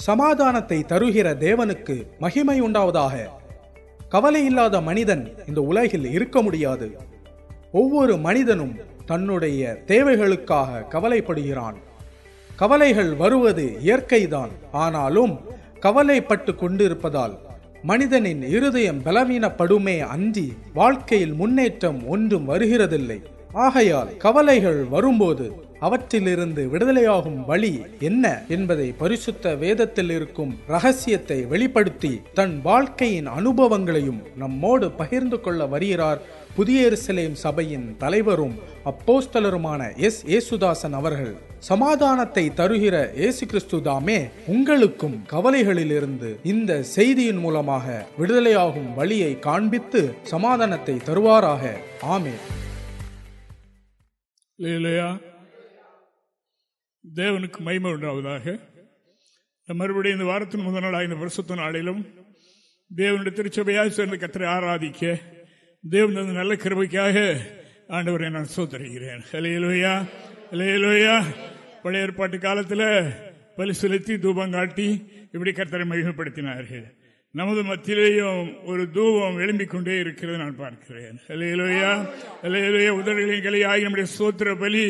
சமாதானத்தை தருகிற தேவனுக்கு மகிமை உண்டாவதாக. கவலை இல்லாத மனிதன் இந்த உலகில் இருக்க முடியாது. ஒவ்வொரு மனிதனும் தன்னுடைய தேவைகளுக்காக கவலைப்படுகிறான். கவலைகள் வருவது இயற்கைதான். ஆனாலும் கவலைப்பட்டு கொண்டிருப்பதால் மனிதனின் இருதயம் பலவீனப்படுமே அன்றி வாழ்க்கையில் முன்னேற்றம் ஒன்றும் வருகிறதில்லை. ஆகையால் கவலைகள் வரும்போது அவற்றிலிருந்து விடுதலையாகும் வழி என்ன என்பதை பரிசுத்த வேதத்தில் இருக்கும் ரகசியத்தை வெளிப்படுத்தி தன் வாழ்க்கையின் அனுபவங்களையும் நம்மோடு பகிர்ந்து கொள்ள வருகிறார் புதிய எருசலேம் சபையின் தலைவரும் அப்போஸ்தலருமான எஸ் ஏசுதாசன் அவர்கள். சமாதானத்தை தருகிற இயேசு கிறிஸ்து தாமே உங்களுக்கும் கவலைகளிலிருந்து இந்த செய்தியின் மூலமாக விடுதலையாகும் வழியை காண்பித்து சமாதானத்தை தருவாராக. ஆமே இல்லையா தேவனுக்கு மகிமை உண்டாவதாக. மறுபடியும் இந்த வாரத்தின் முதல் நாளாக இந்த வருஷத்து நாளிலும் தேவனுடைய திருச்சபையாக சேர்ந்த கத்திரை ஆராதிக்க தேவன் நல்ல கிருபைக்காக ஆண்டவரை நான் சோதரிகிறேன் ஹலையிலோயா இலையிலோயா பழைய ஏற்பாட்டு காலத்தில் பலி செலுத்தி தூபம் காட்டி இப்படி கத்தரை மகிமைப்படுத்தினார்கள். நமது மத்தியிலேயும் ஒரு தூபம் எழும்பிக் கொண்டே இருக்கிறது நான் பார்க்கிறேன். அலையலோயா அலையலோயா உதடுகளின் கலையாகி நம்முடைய சோத்திர பலி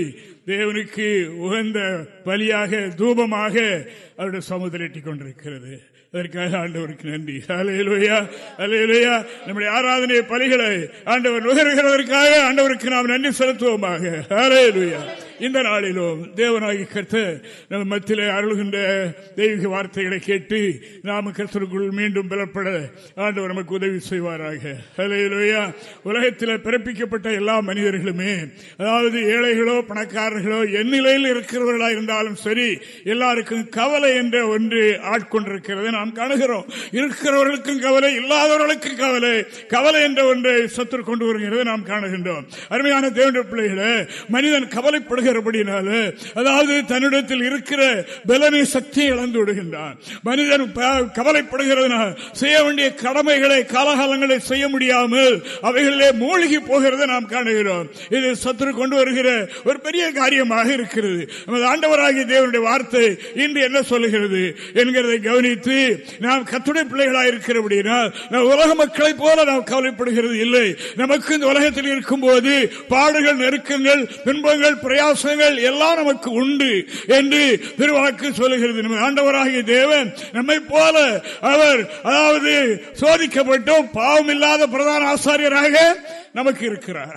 தேவனுக்கு உகந்த பலியாக தூபமாக அவருடைய சமுதிரம் எட்டிக் கொண்டிருக்கிறது அதற்காக ஆண்டவருக்கு நன்றி. அலையலுயா அலையலுயா நம்முடைய ஆராதனை பலிகளை ஆண்டவர் நுகர்கிறதற்காக ஆண்டவருக்கு நாம் நன்றி செலுத்துவோமாக. அலையலுயா இந்த நாளிலும் தேவனாகி கருத்து நம்ம மத்தியிலே அருள்கின்ற தெய்வீக வார்த்தைகளை கேட்டு நாம கருத்தருக்குள் மீண்டும் பலப்பட ஆண்டவர் நமக்கு உதவி செய்வாராக. உலகத்தில் பிறப்பிக்கப்பட்ட எல்லா மனிதர்களுமே அதாவது ஏழைகளோ பணக்காரர்களோ எந்நிலையில் இருக்கிறவர்களா இருந்தாலும் சரி எல்லாருக்கும் கவலை என்ற ஒன்று ஆட்கொண்டிருக்கிறது நாம் காணுகிறோம். இருக்கிறவர்களுக்கும் கவலை இல்லாதவர்களுக்கும் கவலை கவலை என்ற ஒன்றை சத்துரு கொண்டு வருகிறது நாம் காணுகின்றோம். அருமையான தேவண்ட பிள்ளைகளை மனிதன் கவலைப்படுகிற இருக்கிறபடினால அதாவது தன்னிடத்தில் இருக்கிற பலனை சக்தியை இழந்து விடுகின்றான். மனிதன் கவலைப்படுகிறதுனால் செய்ய வேண்டிய கடமைகளை காலகாலங்களை செய்ய முடியாமல் அவைகளிலே மூழ்கி போகிறத நாம் காணுகிறோம். இது சத்துரு கொண்டு வருகிற ஒரு பெரிய காரியமாக இருக்கிறது. நமது ஆண்டவராகிய தேவனுடைய வார்த்தை இன்று என்ன சொல்லுகிறது என்கிறதை கவனித்து நாம் கத்துடை பிள்ளைகளாக இருக்கிறபடினால் உலக மக்களை போல நாம் கவலைப்படுகிறது இல்லை. நமக்கு இந்த உலகத்தில் இருக்கும் போது பாடுகள் நெருக்கங்கள் துன்பங்கள் பிரயாசம் விசுவாசங்கள் எல்லாம் நமக்கு உண்டு என்று திருவாக்கு சொல்லுகிறது. ஆண்டவராகிய தேவன் நம்மை போல அவர் அதாவது சோதிக்கப்பட்டோம் பாவம் இல்லாத பிரதான ஆசாரியராக நமக்கு இருக்கிறார்.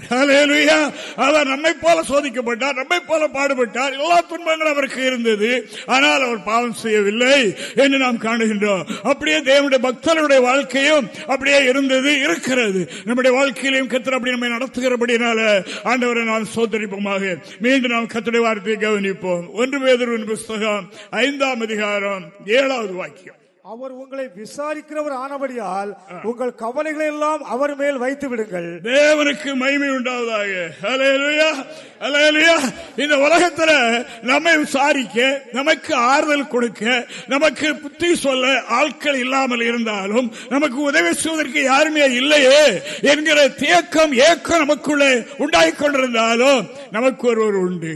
அவர் நம்மை போல சோதிக்கப்பட்டார் நம்மை போல பாடுபட்டார். எல்லா துன்பங்களும் அவருக்கு இருந்தது. ஆனால் அவர் பாவம் செய்யவில்லை என்று நாம் காணுகின்றோம். அப்படியே தேவனுடைய பக்தர்களுடைய வாழ்க்கையும் அப்படியே இருந்தது இருக்கிறது. நம்முடைய வாழ்க்கையிலையும் கத்திர அப்படி நம்மை நடத்துகிறபடினால ஆண்டவரை நாம் சோதரிப்போமாக. மீண்டும் நாம் கத்துடைய வார்த்தையை கவனிப்போம். ஒன்று பேதரின் புஸ்தகம் ஐந்தாம் அதிகாரம் ஏழாவது வாக்கியம். அவர் உங்களை விசாரிக்கிறவர் ஆனபடியால் உங்கள் கவலைகளை எல்லாம் அவர் மேல் வைத்து விடுங்கள். தேவனுக்கு மகிமை உண்டாவதாக. இந்த உலகத்துல நம்மை விசாரிக்க நமக்கு ஆறுதல் கொடுக்க நமக்கு புத்தி சொல்ல ஆட்கள் இல்லாமல் இருந்தாலும் நமக்கு உதவி செய்வதற்கு யாருமே இல்லையே என்கிற தேக்கம் ஏக்கம் நமக்குள்ளே உண்டாகி கொண்டிருந்தாலும் நமக்கு ஒருவர் உண்டு.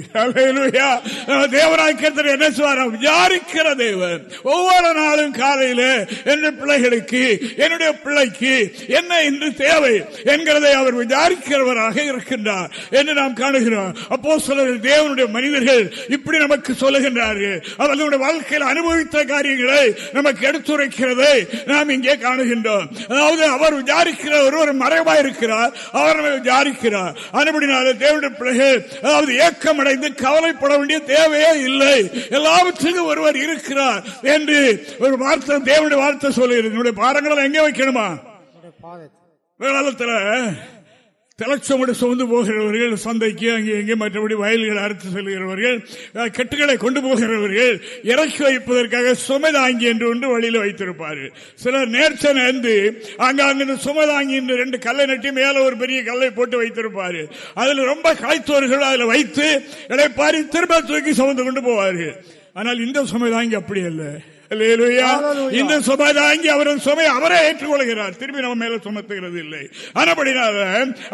தேவராய்க்கத்தில் என்ன சொல்வார்? விசாரிக்கிற தேவன். ஒவ்வொரு நாளும் கால காலையில என்ற பிள்ளைகளுக்கு என்னுடைய பிள்ளைக்கு என்ன இன்று தேவை என்கிறதை அவர் விசாரிக்கிறவராக இருக்கின்றார் என்று நாம் காணுகிறோம். அப்போ சிலர் தேவனுடைய மனிதர்கள் இப்படி நமக்கு சொல்லுகின்றார்கள். அவர்களுடைய வாழ்க்கையில் அனுபவித்த காரியங்களை நமக்கு எடுத்துரைக்கிறதை நாம் இங்கே காணுகின்றோம். அதாவது அவர் விசாரிக்கிற ஒருவர் மறைவாக இருக்கிறார் அவர் விசாரிக்கிறார். அனுபடினால தேவனுடைய பிள்ளைகள் அதாவது ஏக்கம் அடைந்து கவலைப்பட வேண்டிய தேவையே இல்லை. எல்லாவற்றிலும் ஒருவர் இருக்கிறார் என்று ஒரு வார்த்தை வார்த்தை தேவனுடைய வார்த்தை சொல்லுகிறது என்னுடைய பாரங்களை எங்கே வைக்கணுமா? வேளாளத்தில் திலட்சமோடு சுமந்து போகிறவர்கள் சந்தைக்கு அங்கே எங்கே மற்றபடி வயல்கள் அறுத்து செல்கிறவர்கள் கெட்டுகளை கொண்டு போகிறவர்கள் இறக்கி வைப்பதற்காக சுமதாங்கி என்று ஒன்று வழியில் வைத்திருப்பார்கள் சிலர் நேர்ச்ச நேர்ந்து அங்காங்க சுமதாங்கி என்று ரெண்டு கல்லை நட்டி மேல ஒரு பெரிய கல்லை போட்டு வைத்திருப்பார்கள் அதுல ரொம்ப காய்த்தோர்கள் அதில் வைத்து இடைப்பாரி திரும்ப தூக்கி சுமந்து கொண்டு போவார்கள். ஆனால் இந்த சுமைதாங்கி அப்படி. Hallelujah. இந்த சுமை தாங்கி அவரது சுமை அவரே ஏற்றுக்கொள்கிறார் திரும்பி நம்ம மேல சுமத்துகிறது இல்லை ஆனபடினால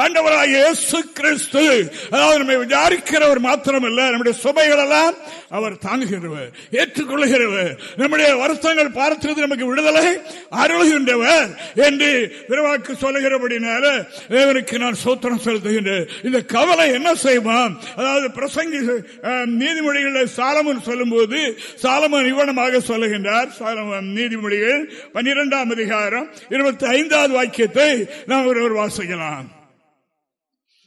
ஆண்டவராக இயேசு கிறிஸ்து அதாவது நம்மை விசாரிக்கிறவர் மாத்திரமல்ல நம்முடைய சுமைகள் எல்லாம் அவர் தாங்குகிறவர் ஏற்றுக்கொள்கிறவர் நம்முடைய வருத்தங்கள் பார்த்தது நமக்கு விடுதலை அருள்கின்றவர் என்று விரைவாக்கு சொல்லுகிறபடினால தேவனுக்கு நான் சோத்திரம் செலுத்துகின்றேன் இந்த கவலை என்ன செய்வான் அதாவது பிரசங்கி நீதிமொழிகளில் சாலமன் சொல்லும்போது சாலமன் இவனமாக சொல்லுகின்றார் சாலமன் நீதிமொழிகள் பன்னிரெண்டாம் அதிகாரம் இருபத்தி ஐந்தாவது வாக்கியத்தை நாம் ஒருவர் வாசிக்கலாம்.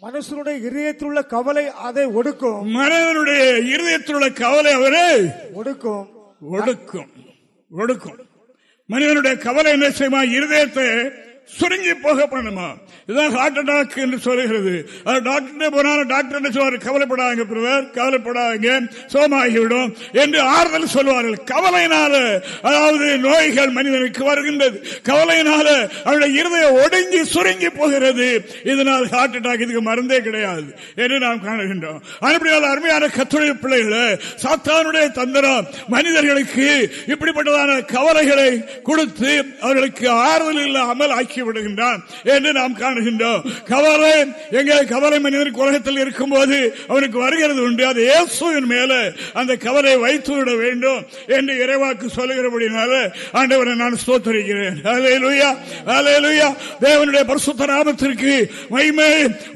மனுஷனுடைய இதயத்தில் உள்ள கவலை அதை ஒடுக்கும். மனிதனுடைய இருதயத்தில் உள்ள கவலை அவரை ஒடுக்கும். ஒடுக்கும். ஒடுக்கும். மனிதனுடைய கவலை என்ன செய்யுமா? இருதயத்தை சுருங்கி போக பண்ணணுமா இதுதான் ஹார்ட் அட்டாக் என்று சொல்லுகிறது. அது டாக்டர் போனாலும் டாக்டர் என்ன சொல்வார் கவலைப்படாங்க பிரதர் கவலைப்படாங்க சோமாகிவிடும் என்று ஆறுதல் சொல்வார்கள் கவலையினால அதாவது நோய்கள் மனிதனுக்கு வருகின்றது. கவலையினால அவருடைய இருதய ஒடுங்கி சுருங்கி போகிறது. இதனால் ஹார்ட் அட்டாக் இதுக்கு மருந்தே கிடையாது என்று நாம் காணுகின்றோம். அப்படியால் அருமையான கத்துடைய பிள்ளைகளை சாத்தானுடைய தந்திரம் மனிதர்களுக்கு இப்படிப்பட்டதான கவலைகளை கொடுத்து அவர்களுக்கு ஆறுதல் இல்லாமல் ஆக்கி விடுகின்றான் என்று நாம் காணுகின்றோம். கவலை எங்கே கவலை மனிதனுக்கு உலகத்தில் இருக்கும் போது அவனுக்கு வருகிறது உண்டு. அது இயேசுவின் மேல அந்த கவலை வைத்து விட வேண்டும் என்று இறைவாக்கு சொல்லுகிறபடினால ஆண்டவரை நான் ஸ்தோத்தரிக்கிறேன். தேவனுடைய பரிசுத்த நாமத்திற்கு மகிமை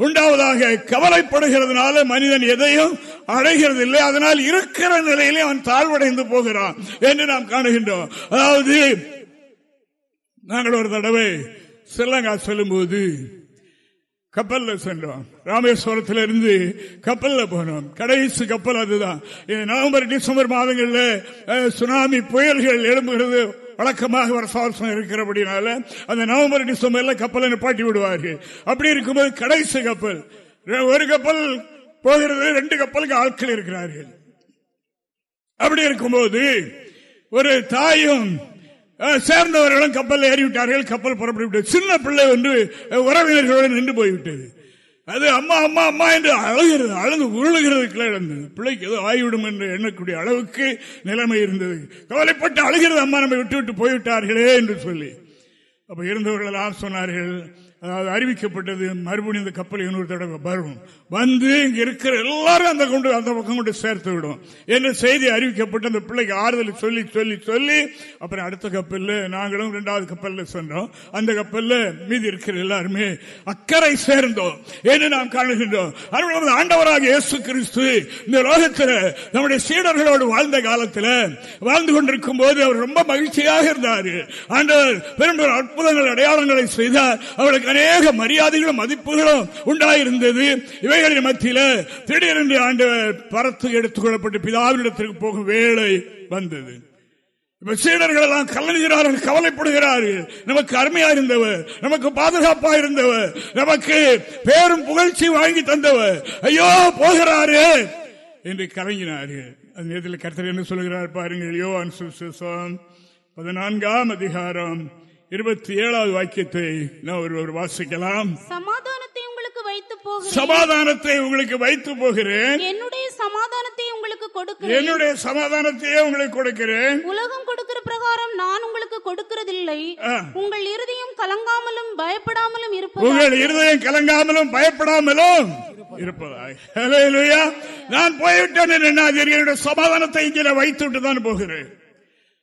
உண்டாவதாக கவலைப்படுகிறதுனால மனிதன் எதையும் அடைகிறது இல்லை. அதனால் இருக்கிற நிலையிலே அவன் தாழ்வடைந்து போகிறான் என்று நாம் காணுகின்றோம். அதாவது நாங்கள் ஒரு தடவை ஸ்ரீலங்கா செல்லும்போது கப்பல்ல சென்றோம். ராமேஸ்வரத்தில் இருந்து கப்பல்ல போனோம். கடைசி கப்பல் அதுதான். இது நவம்பர் டிசம்பர் மாதங்களில் சுனாமி புயல்கள் எழும்புகிறது. வழக்கமாக வருஷம் இருக்கிறபடினால அந்த நவம்பர் டிசம்பர்ல கப்பலை நிப்பாட்டி விடுவார்கள். அப்படி இருக்கும்போது கடைசி கப்பல். ரெ- ஒரு கப்பல் போகிறது ரெண்டு கப்பலுக்கு ஆட்கள் இருக்கிறார்கள். அப்படி இருக்கும்போது ஒரு தாயும் சேர்ந்தவர்களும் கப்பல் ஏறிவிட்டார்கள் கப்பல் புறப்பட்டு சின்ன பிள்ளை ஒன்று உறவினர்களோடு நின்று போய்விட்டது. அது அம்மா அம்மா அம்மா என்று அழுகிறது அழுது உருளுகிறது இழந்தது பிள்ளைக்கு ஏதோ ஆகிவிடும் என்று எண்ணக்கூடிய அளவுக்கு நிலைமை இருந்தது. கவலைப்பட்டு அழுகிறது அம்மா நம்ம விட்டு விட்டு போய்விட்டார்களே என்று சொல்லி. அப்ப இருந்தவர்கள் சொன்னார்கள்? அறிவிக்கப்பட்டது மறுபடியும் இந்த கப்பல் இன்னொரு தடவை வரும் வந்து இங்க இருக்கிற எல்லாரும் அந்த கொண்டு அந்த பக்கம் கொண்டு சேர்த்து விடும் என்று செய்தி அறிவிக்கப்பட்டு அந்த பிள்ளைக்கு ஆறுதல் சொல்லி சொல்லி சொல்லி அப்புறம் அடுத்த கப்பல்ல நாங்களும் இரண்டாவது கப்பல்ல சென்றோம். அந்த கப்பல்ல மீதி இருக்கிற எல்லாருமே அக்கறை சேர்ந்தோம் என்று நாம் காணுகின்றோம். ஆண்டவராக இயேசு கிறிஸ்து இந்த லோகத்தில் நம்முடைய சீடர்களோடு வாழ்ந்த காலத்தில் வாழ்ந்து கொண்டிருக்கும் போது அவர் ரொம்ப மகிழ்ச்சியாக இருந்தார். ஆண்டவர் பெரும்பெரும் அற்புதங்கள் அடையாளங்களை செய்தார். அவளுக்கு அநேக மரியாதைகளும் மதிப்புகளும் உண்டாயிருந்தது. இவைகளின் மத்தியில் திடீரென்று ஆண்டு பரத்து எடுத்துக் கொள்ளப்பட்டு பிதாவினிடத்திற்கு போகும் வேலை வந்தது. இப்ப சீடர்கள் எல்லாம் கலனுகிறார்கள் கவலைப்படுகிறார்கள். நமக்கு அருமையா இருந்தவர் நமக்கு பாதுகாப்பா இருந்தவர் நமக்கு பேரும் புகழ்ச்சி வாங்கி தந்தவர். ஐயோ போகிறாரு என்று கலங்கினார்கள். அந்த நேரத்தில் கர்த்தர் என்ன சொல்கிறார் பாருங்கள் யோவான் பதினான்காம் அதிகாரம் இருபத்தி ஏழாவது வாக்கியத்தை நான் ஒருவர் வாசிக்கலாம். சமாதானத்தை உங்களுக்கு வைத்து போகிறேன். சமாதானத்தை உங்களுக்கு வைத்து போகிறேன். என்னுடைய சமாதானத்தை உங்களுக்கு கொடுக்கிறேன். என்னுடைய சமாதானத்தையே உங்களுக்கு கொடுக்கிறேன். உலகம் கொடுக்கிற பிரகாரம் நான் உங்களுக்கு கொடுக்கிறதில்லை. உங்கள் இருதயம் கலங்காமலும் பயப்படாமலும் இருப்பது உங்கள் இருதயம் கலங்காமலும் பயப்படாமலும் இருப்பதாக. நான் போய்விட்டேன் எண்ணாதீர்கள். என்னுடைய சமாதானத்தை இங்கே வைத்து விட்டு தான் போகிறேன்.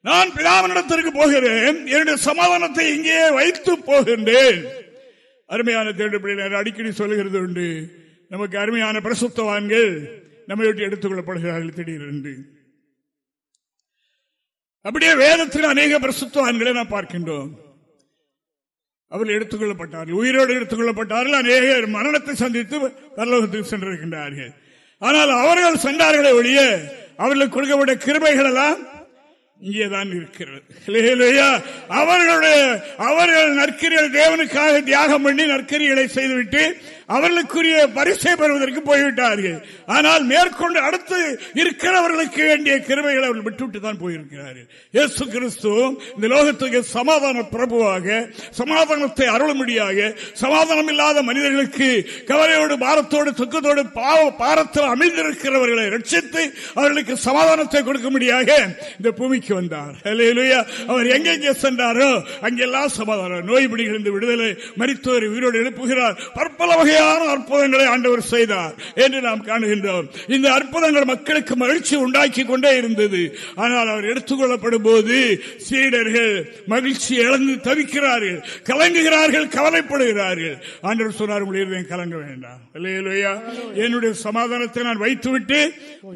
நான் பிதாமனிடத்திற்கு போகிறேன். என்னுடைய சமாதானத்தை இங்கே வைத்து போகின்றேன். அருமையான தேடுபடியினர் அடிக்கடி சொல்லுகிறது உண்டு நமக்கு அருமையான பிரசுத்தவான்கள் நம்மை விட்டு எடுத்துக் கொள்ளப்படுகிறார்கள் திடீரென்று. அப்படியே வேதத்தில் அநேக பிரசுத்தவான்களை நாம் பார்க்கின்றோம். அவர்கள் எடுத்துக் கொள்ளப்பட்டார்கள் உயிரோடு எடுத்துக் கொள்ளப்பட்டார்கள் அநேகர் மரணத்தை சந்தித்து பரலோகத்துக்கு சென்றிருக்கின்றார்கள். ஆனால் அவர்கள் சென்றார்களே ஒழிய அவர்களுக்கு கொடுக்கப்பட்ட கிருமைகள் எல்லாம் இங்கேதான் இருக்கிறது. அவர்களுடைய அவர்கள் நற்கிரிகள் தேவனுக்காக தியாகம் பண்ணி நற்கிரிகளை செய்துவிட்டு அவர்களுக்குரிய பரிசை பெறுவதற்கு போய்விட்டார்கள். ஆனால் மேற்கொண்டு அடுத்து இருக்கிறவர்களுக்கு வேண்டிய கிருமைகளை அவர்கள் விட்டுவிட்டு தான் போயிருக்கிறார்கள். இயேசு கிறிஸ்து இந்த லோகத்துக்கு சமாதான பிரபுவாக சமாதானத்தை அருளும்படியாக சமாதானம் இல்லாத மனிதர்களுக்கு கவலையோடு பாரத்தோடு துக்கத்தோடு பாவ பாரத்தில் அமைந்திருக்கிறவர்களை ரட்சித்து அவர்களுக்கு சமாதானத்தை கொடுக்கும்படியாக இந்த பூமிக்கு வந்தார். அவர் எங்கெங்கே சென்றாரோ அங்கெல்லாம் சமாதானம். நோய் பிடிகளிருந்து விடுதலை மரித்தோர் உயிரோடு எழுப்புகிறார். பற்பல வகை வகையான அற்புதங்களை ஆண்டவர் செய்தார் என்று நாம் காணுகின்றோம். இந்த அற்புதங்கள் மக்களுக்கு மகிழ்ச்சி உண்டாக்கி கொண்டே இருந்தது. ஆனால் அவர் எடுத்துக்கொள்ளப்படும் போது சீடர்கள் மகிழ்ச்சி இழந்து தவிக்கிறார்கள் கலங்குகிறார்கள் கவலைப்படுகிறார்கள். ஆண்டவர் சொன்னார் உங்களுடைய கலங்க வேண்டாம். என்னுடைய சமாதானத்தை நான் வைத்துவிட்டு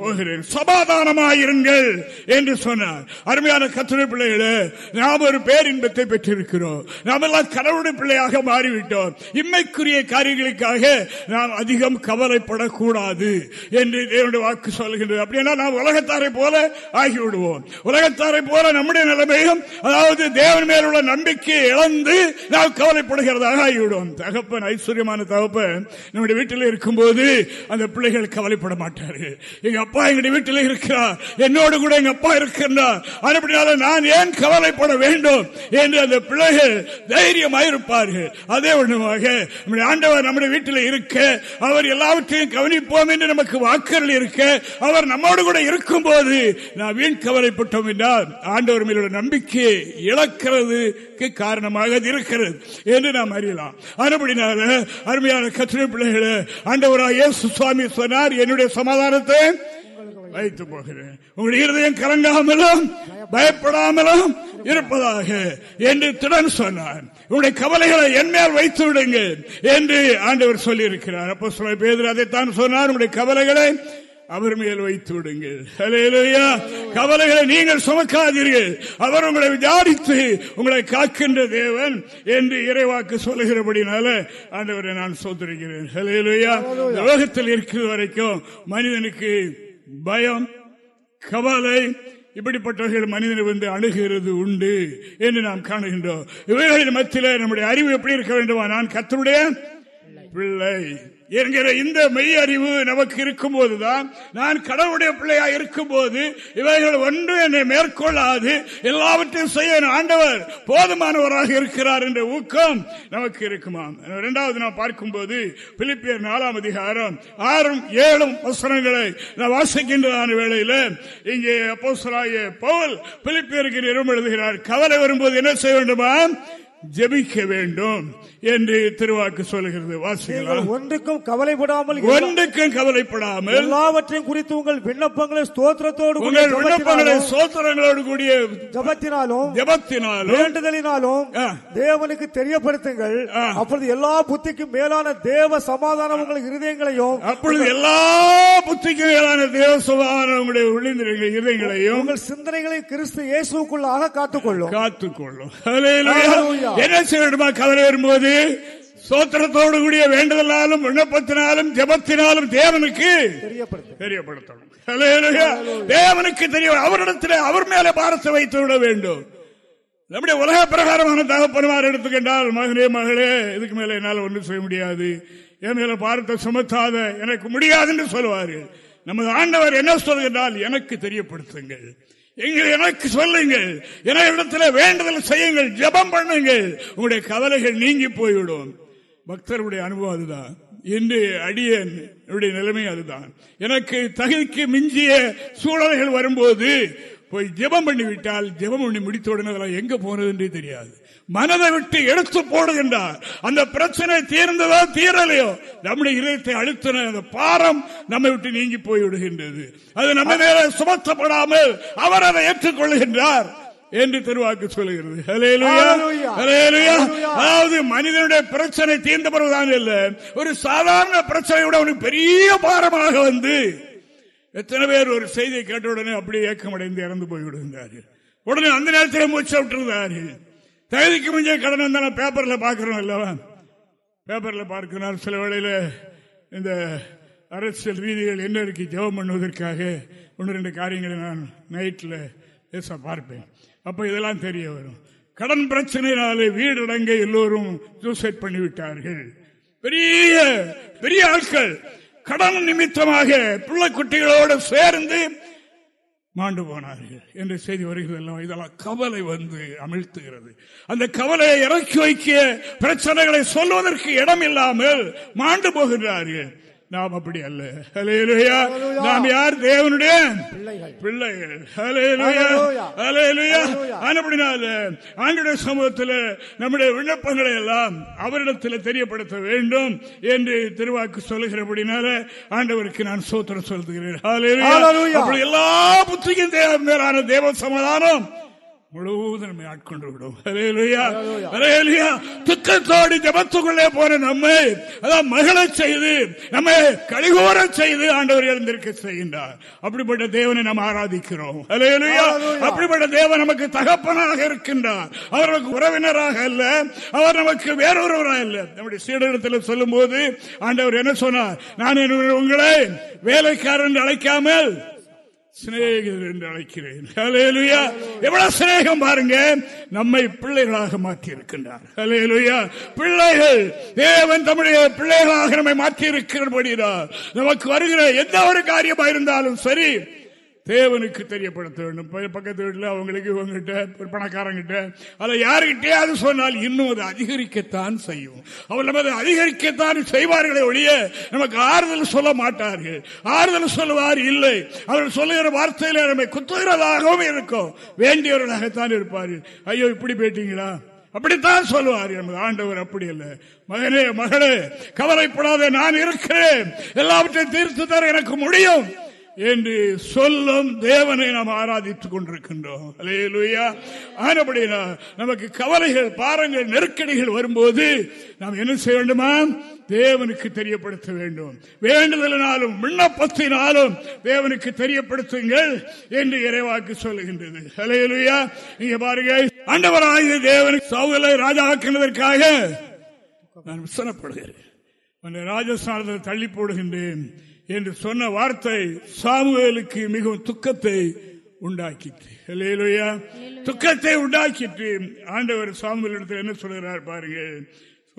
போகிறேன். சமாதானமாயிருங்கள் என்று சொன்னார். அருமையான கத்துரை பிள்ளைகளே நாம் ஒரு பேரின்பத்தை பெற்றிருக்கிறோம். நாம் எல்லாம் கடவுளுடைய பிள்ளையாக மாறிவிட்டோம். இம்மைக்குரிய காரியங்களுக்காக நாம் அதிகம் கவலைப்படக்கூடாது என்று தேவனுடைய வாக்கு சொல்கின்றது அப்படின்னா நாம் உலகத்தாரை போல ஆகிவிடுவோம். உலகத்தாரை போல நம்முடைய நிலைமையும் அதாவது தேவன் மேல் உள்ள நம்பிக்கையை இழந்து நாம் கவலைப்படுகிறதாக ஆகிவிடுவோம். தகப்பன் ஐஸ்வர்யமான தகப்பன் நம்முடைய வீட்டில் இருக்கும்போது அந்த பிள்ளைகள் கவலைப்பட மாட்டார்கள். எங்க அப்பா எங்களுடைய வீட்டில் இருக்கிறார். என்னோடு கூட எங்க அப்பா இருக்கின்றார். அப்படினால நான் ஏன் கவலைப்பட வேண்டும் என்று அந்த பிள்ளைகள் தைரியமாக இருப்பார்கள் அதே ஒண்ணுமாக நம்முடைய ஆண்டவர் நம்முடைய வீட்டில் இருக்க அவர் எல்லாவற்றையும் கவனிப்போம் என்று நமக்கு வாக்குகள் இருக்க அவர் நம்மோடு கூட இருக்கும் போது நான் வீண் கவலைப்பட்டோம் என்றால் ஆண்டவர் மேலோட நம்பிக்கையை இழக்கிறதுக்கு காரணமாக இருக்கிறது என்று நாம் அறியலாம். அதுபடினால அருமையான கத்திரை பிள்ளைகளை ஆண்டவராக சுவாமி சொன்னார் என்னுடைய சமாதானத்தை வைத்து போகிறேன். உங்களுடைய இருதயம் கலங்காமலும் பயப்படாமலும் இருப்பதாக என்று திறன் சொன்னார் உங்களுடைய கவலைகளை என் மேல் வைத்து விடுங்கள் என்று ஆண்டவர் சொல்லி இருக்கிறார் அப்போ சொல்ல பேதர் அதைத்தான் சொன்னார். உங்களுடைய கவலைகளை அவர் மேல் வைத்து விடுங்கள். கவலைகளை நீங்கள் சுமக்காதீர்கள். அவர் உங்களை விசாரித்து உங்களை காக்கின்ற தேவன் என்று இறைவாக்கு சொல்லுகிறபடினால ஆண்டவரை நான் சோதரிக்கிறேன். உலகத்தில் இருக்கிற வரைக்கும் மனிதனுக்கு பயம் கவலை இப்படிப்பட்டவர்கள் மனிதனை வந்து அணுகிறது உண்டு என்று நாம் காணுகின்றோம். இவைகளின் மத்தியில் நம்முடைய அறிவு எப்படி இருக்க வேண்டுமா? நான் கத்தருடைய பிள்ளை. என்கிற இந்த மெய் அறிவு நமக்கு இருக்கும் போதுதான் நான் கடவுளுடைய பிள்ளையா இருக்கும் போது இவைகள் ஒன்று என்னை மேற்கொள்ளாது. எல்லாவற்றையும் செய்ய ஆண்டவர் போதுமானவராக இருக்கிறார் என்ற ஊக்கம் நமக்கு இருக்குமாம் இரண்டாவது நான் பார்க்கும்போது பிலிப்பியர் நாலாம் அதிகாரம் ஆறும் ஏழும் வசனங்களை நான் வாசிக்கின்றதான வேளையில் இங்கே அப்போ பவுல் பிலிப்பியருக்கு நிறம் எழுதுகிறார். கவலை வரும்போது என்ன செய்ய வேண்டுமா? ஜெபிக்க வேண்டும். என்று திருவாக்கு சொல்லுகிறது வாசிக்கலாம். ஒன்றுக்கும் கவலைப்படாமல் ஒன்றுக்கும் கவலைப்படாமல் எல்லாவற்றையும் குறித்து உங்கள் விண்ணப்பங்களை ஸ்தோத்திரத்தோடு உங்கள் விண்ணப்பங்களை ஜெபத்தினாலும், சோத்திரங்களோடு கூடிய ஜெபத்தினாலும் ஜபத்தினாலும் வேண்டுதலினாலும். தேவனுக்கு தெரியப்படுத்துங்கள். அப்பொழுது எல்லா புத்திக்கும் மேலான தேவ சமாதானம் உங்கள் இருதயங்களையும் அப்பொழுது எல்லா புத்திக்கும் மேலான தேவ சுகாதாரம் உங்களுடைய உள்ளிந்திரங்கள் இதயங்களையும் உங்கள் சிந்தனைகளை கிறிஸ்து இயேசுக்குள்ளாக காத்துக்கொள்ளும். காத்துக்கொள்ளும். என்ன செய்ய வேண்டுமா கவலை வரும்போது சோத்திரத்தோடு கூடிய வேண்டுதலாலும் விண்ணப்பத்தினாலும் ஜபத்தினாலும் தேவனுக்கு தெரியப்படுத்தணும். தேவனுக்கு தெரியும் அவரிடத்தில் அவர் மேலே பாரத்தை வைத்து விட வேண்டும். நம்முடைய உலக பிரகாரமான தகப்பனுமார் எடுத்துக்கின்றால் மகனே மகளே இதுக்கு மேல என்னால் ஒன்றும் செய்ய முடியாது. என் மேல பாரத்தை சுமத்தாத எனக்கு முடியாது என்று சொல்லுவார்கள் நமது ஆண்டவர் என்ன சொல்கின்றால் எனக்கு தெரியப்படுத்துங்கள். எங்கள் எனக்கு சொல்லுங்கள். இடத்துல வேண்டுதல் செய்யுங்கள். ஜெபம் பண்ணுங்கள். உங்களுடைய கவலைகள் நீங்கி போய்விடும். பக்தருடைய அனுபவம் அதுதான். இன்று அடியன். என்னுடைய நிலைமை அதுதான். எனக்கு தகுதிக்கு மிஞ்சிய சூழல்கள் வரும்போது போய் ஜெபம் பண்ணிவிட்டால் ஜெபம் பண்ணி முடித்த உடனே அதெல்லாம் எங்க போனது என்றே தெரியாது. மனதை விட்டு எடுத்து போடுகின்றார். அந்த பிரச்சனை தீர்ந்ததோ தீரலையோ நம்முடைய இதயத்தை அழுத்தின அந்த பாரம் நம்மை விட்டு நீங்கி போய் விடுகின்றது அது நம்ம மேல சுமத்தப்படாமல் அவர் அதை ஏற்றுக்கொள்கின்றார் என்று திருவாக்கு சொல்லுகிறது. அதாவது மனிதனுடைய பிரச்சனை தீர்ந்த பிறகுதான் இல்ல. ஒரு சாதாரண பிரச்சனையோட அவனுக்கு பெரிய பாரமாக வந்து எத்தனை பேர் ஒரு செய்தியை கேட்ட உடனே அப்படியே ஏக்கமடைந்து இறந்து போய் விடுகின்றார்கள் உடனே அந்த நேரத்தில் மூச்சை விட்டுருந்தார்கள். தகுதிக்கு முந்தைய கடன் வந்தாலும் நான் பேப்பர்ல இல்லவா? பேப்பரில் பார்க்கிறார். சில வேளையில் இந்த அரசியல் ரீதிகள் என்ன இருக்கு ஜெபம் பண்ணுவதற்காக ஒன்று ரெண்டு காரியங்களை நான் நைட்டில் பேச பார்ப்பேன். அப்போ இதெல்லாம் தெரிய வரும். கடன் பிரச்சனையினாலே வீடடங்க எல்லோரும் சூசைட் பண்ணிவிட்டார்கள். பெரிய பெரிய ஆட்கள் கடன் நிமித்தமாக பிள்ளை குட்டிகளோடு சேர்ந்து மாண்டு போனார்கள். என்ற செய்தி வருகிறது இதெல்லாம் கவலை வந்து அமிழ்த்துகிறது. அந்த கவலையை இறக்கி வைக்க பிரச்சனைகளை சொல்வதற்கு இடம் இல்லாமல் மாண்டு போகின்றார்கள். நாம் அப்படி அல்ல. ஹலேலுயா நாம் யார்? தேவனுடைய பிள்ளைகள். ஹலேலுயா ஹலேலுயா அப்படினால ஆண்டுடைய சமூகத்தில் நம்முடைய விண்ணப்பங்களை எல்லாம் அவரிடத்தில் தெரியப்படுத்த வேண்டும் என்று திருவாக்கு சொல்லுகிறபடினால ஆண்டவருக்கு நான் சோத்திரம் சொல்லுகிறேன். அப்படி எல்லா புத்திக்கும் மேலான தேவ சமாதானம் முழுவதும் ஆட்கொண்டு விடும் துக்கத்தோடு ஜபத்துக்குள்ளே போன நம்மை அதான் மகள செய்து நம்மை கழிகோர செய்து ஆண்டவர் எழுந்திருக்க செய்கின்றார். அப்படிப்பட்ட தேவனை நாம் ஆராதிக்கிறோம். அப்படிப்பட்ட தேவன் நமக்கு தகப்பனாக இருக்கின்றார். அவர் நமக்கு உறவினராக அல்ல அவர் நமக்கு வேறொருவராக அல்ல. நம்முடைய சீடத்தில் சொல்லும் போது ஆண்டவர் என்ன சொன்னார்? நான் உங்களை வேலைக்காரன் அழைக்காமல் சிநேகிதர் என்று அழைக்கிறேன். எவ்வளவு சிநேகம் பாருங்க. நம்மை பிள்ளைகளாக மாற்றி இருக்கின்றார் பிள்ளைகள் தேவன் தமிழக பிள்ளைகளாக நம்மை மாற்றி இருக்கிறபடினார் நமக்கு வருகிற எந்த ஒரு காரியமா இருந்தாலும் சரி தேவனுக்கு தெரியப்படுத்த வேண்டும். பக்கத்து வீட்டில் அவங்களுக்கு இவங்ககிட்ட ஒரு பணக்காரங்கிட்ட அதை யாருக்கிட்டே சொன்னால் இன்னும் அது அதிகரிக்கத்தான் செய்யும். அவர் அதை அதிகரிக்கத்தான் செய்வார்களே ஒழிய நமக்கு ஆறுதல் சொல்ல மாட்டார்கள். ஆறுதல் சொல்லுவார் இல்லை. அவர்கள் சொல்லுகிற வார்த்தையில நம்மை குத்துகிறதாகவும் இருக்கும். வேண்டியவர்களாகத்தான் இருப்பார்கள். ஐயோ இப்படி போயிட்டீங்களா அப்படித்தான் சொல்லுவார் நமது ஆண்டவர் அப்படி இல்லை மகனே மகளே கவலைப்படாத நான் இருக்கிறேன். எல்லாவற்றையும் தீர்த்து தர எனக்கு முடியும். என்று சொல்லும் தேவனை நாம் ஆராதித்துக் கொண்டிருக்கின்றோம். ஆனபடினா நமக்கு கவலைகள் பாரங்கள் நெருக்கடிகள் வரும்போது நாம் என்ன செய்ய வேண்டுமா? தேவனுக்கு தெரியப்படுத்த வேண்டும். வேண்டுதலினாலும் விண்ணப்பத்தினாலும் தேவனுக்கு தெரியப்படுத்துங்கள் என்று இறைவாக்கு சொல்லுகின்றது. அலையலுயா நீங்க பாருங்க. ஆண்டவராக தேவனுக்கு சௌகலை ராஜாக்கினதற்காக நான் விசனப்படுகிறேன் ராஜஸ்தானத்தில் தள்ளி போடுகின்றேன். என்று சொன்ன வார்த்தை சாமுவேலுக்கு மிகவும் துக்கத்தை உண்டாக்கிட்டு துக்கத்தை உண்டாக்கிட்டு ஆண்டவர் சாமுவேல் இடத்தில் என்ன சொல்கிறார் பாருங்க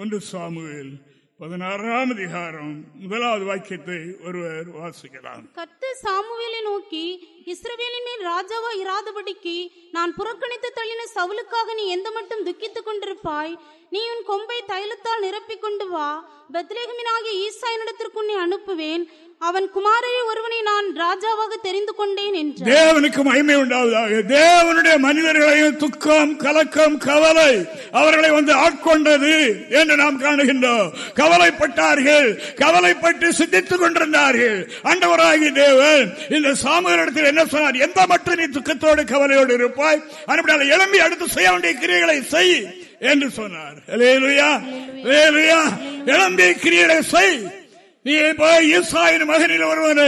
ஒன்று சாமுவேல் பதினாறாம் அதிகாரம் முதலாவது வாக்கியத்தை ஒருவர் வாசிக்கலாம். கத்து சாமுவேலை நோக்கி இஸ்ரவேலின் மேல் ராஜாவா இராதபடிக்கு நான் புறக்கணித்து தள்ளின சவுலுக்காக நீ எந்த மட்டும் துக்கித்துக் கொண்டிருப்பாய்? நீ உன் கொம்பை தைலத்தால் நிரப்பிக் கொண்டு வா. பெத்லேகமினாகிய ஈசாயினிடத்திற்கு உன்னை அனுப்புவேன். அவன் குமாரையை ஒருவனை நான் ராஜாவாக தெரிந்து கொண்டேன் என்று தேவனுக்கு மகிமை உண்டாவதாக. தேவனுடைய மனிதர்களையும் துக்கம் கலக்கம் கவலை அவர்களை வந்து ஆட்கொண்டது என்று நாம் காணுகின்றோம். கவலைப்பட்டார்கள் கவலைப்பட்டு சிந்தித்துக் கொண்டிருந்தார்கள். அண்டவராகி தேவன் இந்த சாமியரிடத்தில் என்ன சொன்னார்? எந்த மட்டும் நீ துக்கத்தோடு கவலையோடு இருப்பாய்? அனுப்பினால் எழும்பி அடுத்து செய்ய வேண்டிய கிரியைகளை செய் என்று சொன்னார். எழும்பி கிரியைகளை செய் நீ போய் ஈசாயின் மகனில் ஒருவனை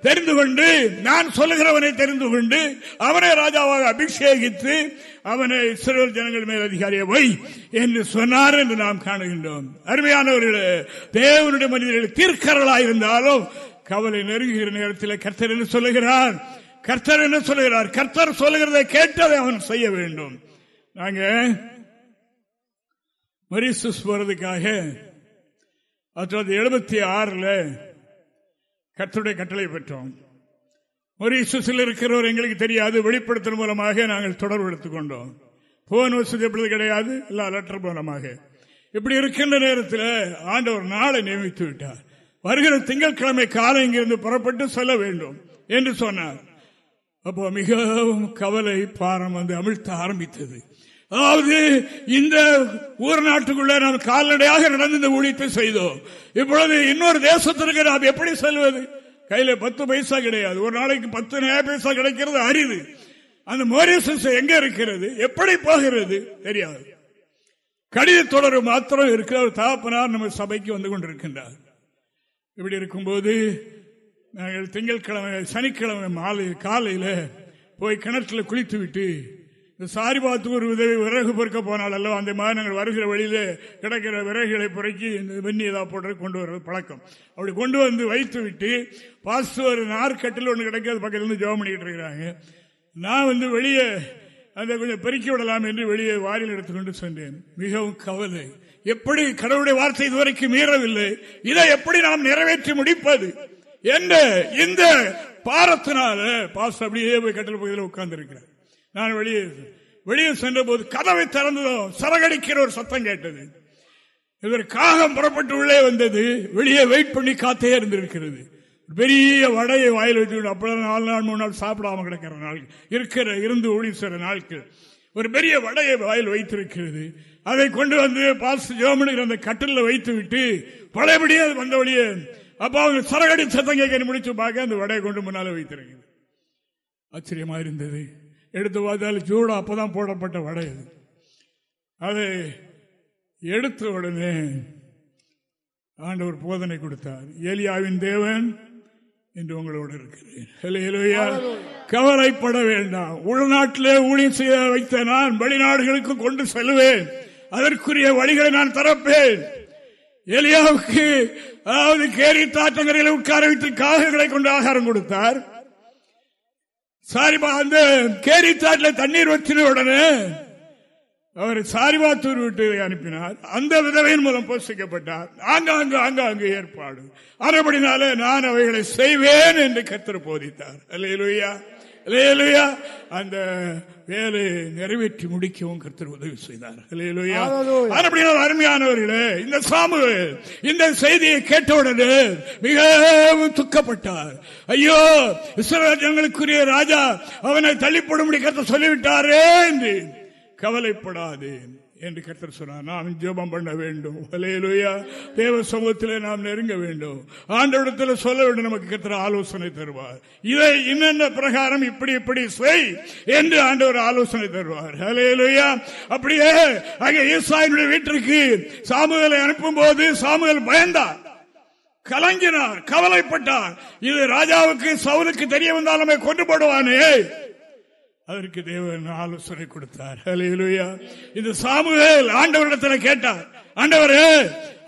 தெரிந்து கொண்டு நான் சொல்லுகிறவனை தெரிந்து கொண்டு அவனை ராஜாவாக அபிஷேகித்து அவனை சிறுவர் ஜனங்கள் மேல் அதிகாரியை வை என்று சொன்னார் என்று நாம் காணுகின்றோம். அருமையானவர்களே தேவனுடைய மனிதர்கள் தீர்க்கரலாக இருந்தாலும் கவலை நெருங்குகிற நேரத்தில் கர்த்தர் என்று சொல்லுகிறார்? கர்த்தர் என்ன சொல்லுகிறார்? கர்த்தர் சொல்லுகிறதை கேட்டதை அவன் செய்ய வேண்டும். நாங்க மரிசஸ் போறதுக்காக அதாவது எழுபத்தி ஆறுல கத்துடைய கட்டளை பெற்றோம். மொரீசஸில் இருக்கிறவர் எங்களுக்கு தெரியாது. வெளிப்படுத்தல் மூலமாக நாங்கள் தொடர்பு எடுத்துக் கொண்டோம் போன் வசதி எப்படி கிடையாது. எல்லா லெட்டர் மூலமாக. இப்படி இருக்கின்ற நேரத்தில் ஆண்டவர் நாளை நியமித்து விட்டார். வருகிற திங்கட்கிழமை காலை இங்கிருந்து புறப்பட்டு செல்ல வேண்டும் என்று சொன்னார். அப்போ மிகவும் கவலை பாரம் வந்து அமிழ்த்த ஆரம்பித்தது. அதாவது இந்த ஊர் நாட்டுக்குள்ள நாம் கால்நடையாக நடந்து இந்த ஊழியத்தை செய்தோம். இப்பொழுது இன்னொரு தேசத்திற்கு நாம் எப்படி செல்வது? கையில பத்து பைசா கிடையாது. ஒரு நாளைக்கு பத்து பைசா கிடைக்கிறது அரிது. அந்த மோரியசஸ் எங்க இருக்கிறது? எப்படி போகிறது? தெரியாது. கடித தொடர் மாத்திரம் இருக்கிற தாப்பனார் நம்ம சபைக்கு வந்து கொண்டிருக்கின்றார். இப்படி இருக்கும்போது நாங்கள் திங்கட்கிழமை சனிக்கிழமை மாலை காலையில் போய் கிணற்றுல குளித்து விட்டு சாரி பார்த்து ஒரு உதவி விறகு பொறுக்க போனாலோ அந்த மாதிரி நாங்கள் வருகிற வழியில கிடைக்கிற விறகுகளை பொறுக்கி இந்த வெண்ணி ஏதாவது போடுறது கொண்டு வர்றது பழக்கம். அப்படி கொண்டு வந்து வைத்து விட்டு பாஸ்டர் நார்கட்டில் ஒன்று கிடைக்காது பக்கத்துல இருந்து ஜோம் பண்ணிக்கிட்டு இருக்கிறாங்க. நான் வந்து வெளியே அதை கொஞ்சம் பெருக்கி விடலாம் என்று வெளியே வாரியில் எடுத்துக்கொண்டு சென்றேன். மிகவும் கவலை. எப்படி கடவுளுடைய வார்த்தை இதுவரைக்கும் மீறவில்லை. இதை எப்படி நாம் நிறைவேற்றி முடிப்பது? என்ற இந்த பாரத்தினால பாஸ் அப்படியே போய் கட்டில் பகுதியில் உட்கார்ந்து இருக்கிறார் நான் வெளியே வெளியே சென்ற போது கதவை திறந்ததும் சரகடிக்கிற ஒரு சத்தம் கேட்டது. இவர் காகம் புறப்பட்டு உள்ளே வந்தது வெளியே வெயிட் பண்ணி காத்தே இருந்திருக்கிறது. பெரிய வடையை வாயில் வச்சு அப்பதான் நாலு நாள் மூணு நாள் சாப்பிடாம கிடக்கிற நாள் இருக்கிற இருந்து ஒளி சிற நாட்கள் ஒரு பெரிய வடையை வாயில் வைத்திருக்கிறது. அதை கொண்டு வந்து பாஸ் ஜோமனுக்கு அந்த கட்டில வைத்து விட்டு பழையபடியே அது வந்தபடியே அப்ப அவங்க சரகடி சத்தம் கேட்க முடிச்சு பார்க்க அந்த வடையை கொண்டு முன்னால வைத்திருக்கிறது. ஆச்சரியமா இருந்தது. எடுத்து பார்த்தாலும் சூடா அப்பதான் போடப்பட்ட வடை அது. அதை எடுத்த உடனே ஆண்டவர் போதனை கொடுத்தார். ஏலியாவின் தேவன் என்று உங்களோடு இருக்கிறேன். கவலைப்பட வேண்டாம். உள்நாட்டிலே ஊழியம் செய்ய வைத்த நான் வெளிநாடுகளுக்கு கொண்டு செல்வேன். அதற்குரிய வழிகளை நான் தரப்பேன். எலியாவுக்கு அதாவது கேரி தாற்றங்கரையில் உட்கார வைத்து காகங்களை கொண்டு ஆகாரம் கொடுத்தார். சாரிபா அந்த கேரி தாட்டில் தண்ணீர் வச்சின உடனே அவர் சாரிபாத்தூர் விட்டு அனுப்பினார். அந்த விதவையின் மூலம் போஷிக்கப்பட்டார். ஆங்காங்கு ஆங்காங்கு ஏற்பாடு. அறுபடினாலே நான் அவைகளை செய்வேன் என்று கத்திர போதித்தார். அல்லையா இல்லையா அந்த வேலையை நிறைவேற்றி முடிக்கவும் கருத்தர் உதவி செய்தார். அருமையானவர்களே இந்த சாமு இந்த செய்தியை கேட்டவுடனே மிகவும் துக்கப்பட்டார். ஐயோ இஸ்ரேல் ராஜா அவனை தள்ளிப்படும் கருத்து சொல்லிவிட்டாரே என்று கவலைப்படாதேன். என்று கத்தர் சொன்னார். நாம் ஜோபம் பண்ண வேண்டும். அலையலுயா தேவ சமூகத்தில் நாம் நெருங்க வேண்டும். ஆண்டவிடத்தில் சொல்ல வேண்டும். நமக்கு கத்திர ஆலோசனை தருவார். இதை இன்னென்ன பிரகாரம் இப்படி இப்படி செய் என்று ஆண்டவர் ஆலோசனை தருவார். அலையலுயா அப்படியே அங்கே ஈசாயினுடைய வீட்டிற்கு சாமுகளை அனுப்பும் போது சாமுகள் பயந்தார். கலங்கினார். கவலைப்பட்டார். இது ராஜாவுக்கு சவுலுக்கு தெரிய வந்தாலுமே கொண்டு போடுவானே. அதற்கு தேவன் ஆலோசனை கொடுத்தார். இந்த சாமுவேல் ஆண்டவரிடத்தில் கேட்டார். ஆண்டவரே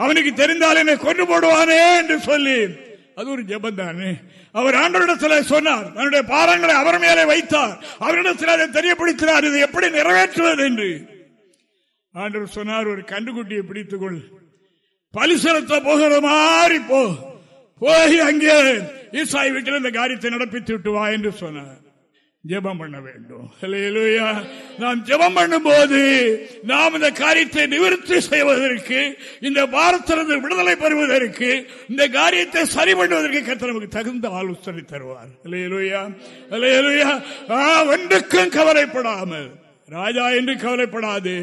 அவனுக்கு தெரிந்தால் என்னை கொண்டு போடுவானே என்று சொல்லி. அது ஒரு ஜபந்தானே அவர் ஆண்டவரிடத்தில் சொன்னார். தன்னுடைய பாரங்களை அவர் மேலே வைத்தார். அவரிடத்தில் அதை தெரியப்படுத்தினார். இதை எப்படி நிறைவேற்றுவது என்று. ஆண்டவர் சொன்னார் ஒரு கண்டுகுட்டியை பிடித்துக்கொள். பலிசலத்தை போகிற மாதிரி போ. போய் அங்கே ஈசாய் வீட்டில் இந்த காரியத்தை நடப்பித்து விட்டு வா என்று சொன்னார். ஜெபம் பண்ண வேண்டும். நாம் ஜெபம் பண்ணும் போது நாம் இந்த காரியத்தை நிவர்த்தி செய்வதற்கு இந்த பாரத்திலிருந்து விடுதலை பெறுவதற்கு இந்த காரியத்தை சரி பண்ணுவதற்கு கத்த நமக்கு தகுந்த ஆலோசனை தருவார். ஒன்றுக்கும் கவலைப்படாமல். ராஜா என்று கவலைப்படாது.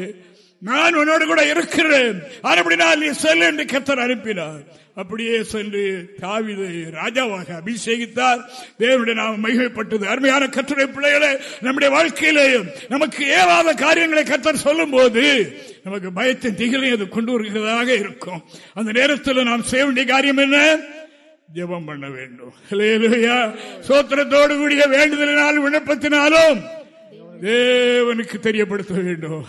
நான் உன்னோடு கூட இருக்கிறேன். அப்படினால் நீ செல் என்று கத்தர் அனுப்பினார். அப்படியே சென்று தாவிதை ராஜாவாக அபிஷேகித்தார். தேவனுடைய நாம் மகிழ்ப்பட்டது அருமையான கத்துரை பிள்ளைகளை நம்முடைய வாழ்க்கையிலேயும் நமக்கு ஏவாத காரியங்களை கத்தர் சொல்லும் போது நமக்கு பயத்தை திகழையும் அது கொண்டு வருகிறதாக இருக்கும். அந்த நேரத்தில் நாம் செய்ய வேண்டிய காரியம் என்ன? ஜபம் பண்ண வேண்டும். சோத்திரத்தோடு கூடிய வேண்டுதலினாலும் விண்ணப்பத்தினாலும் தேவனுக்கு தெரியப்படுத்த வேண்டும்.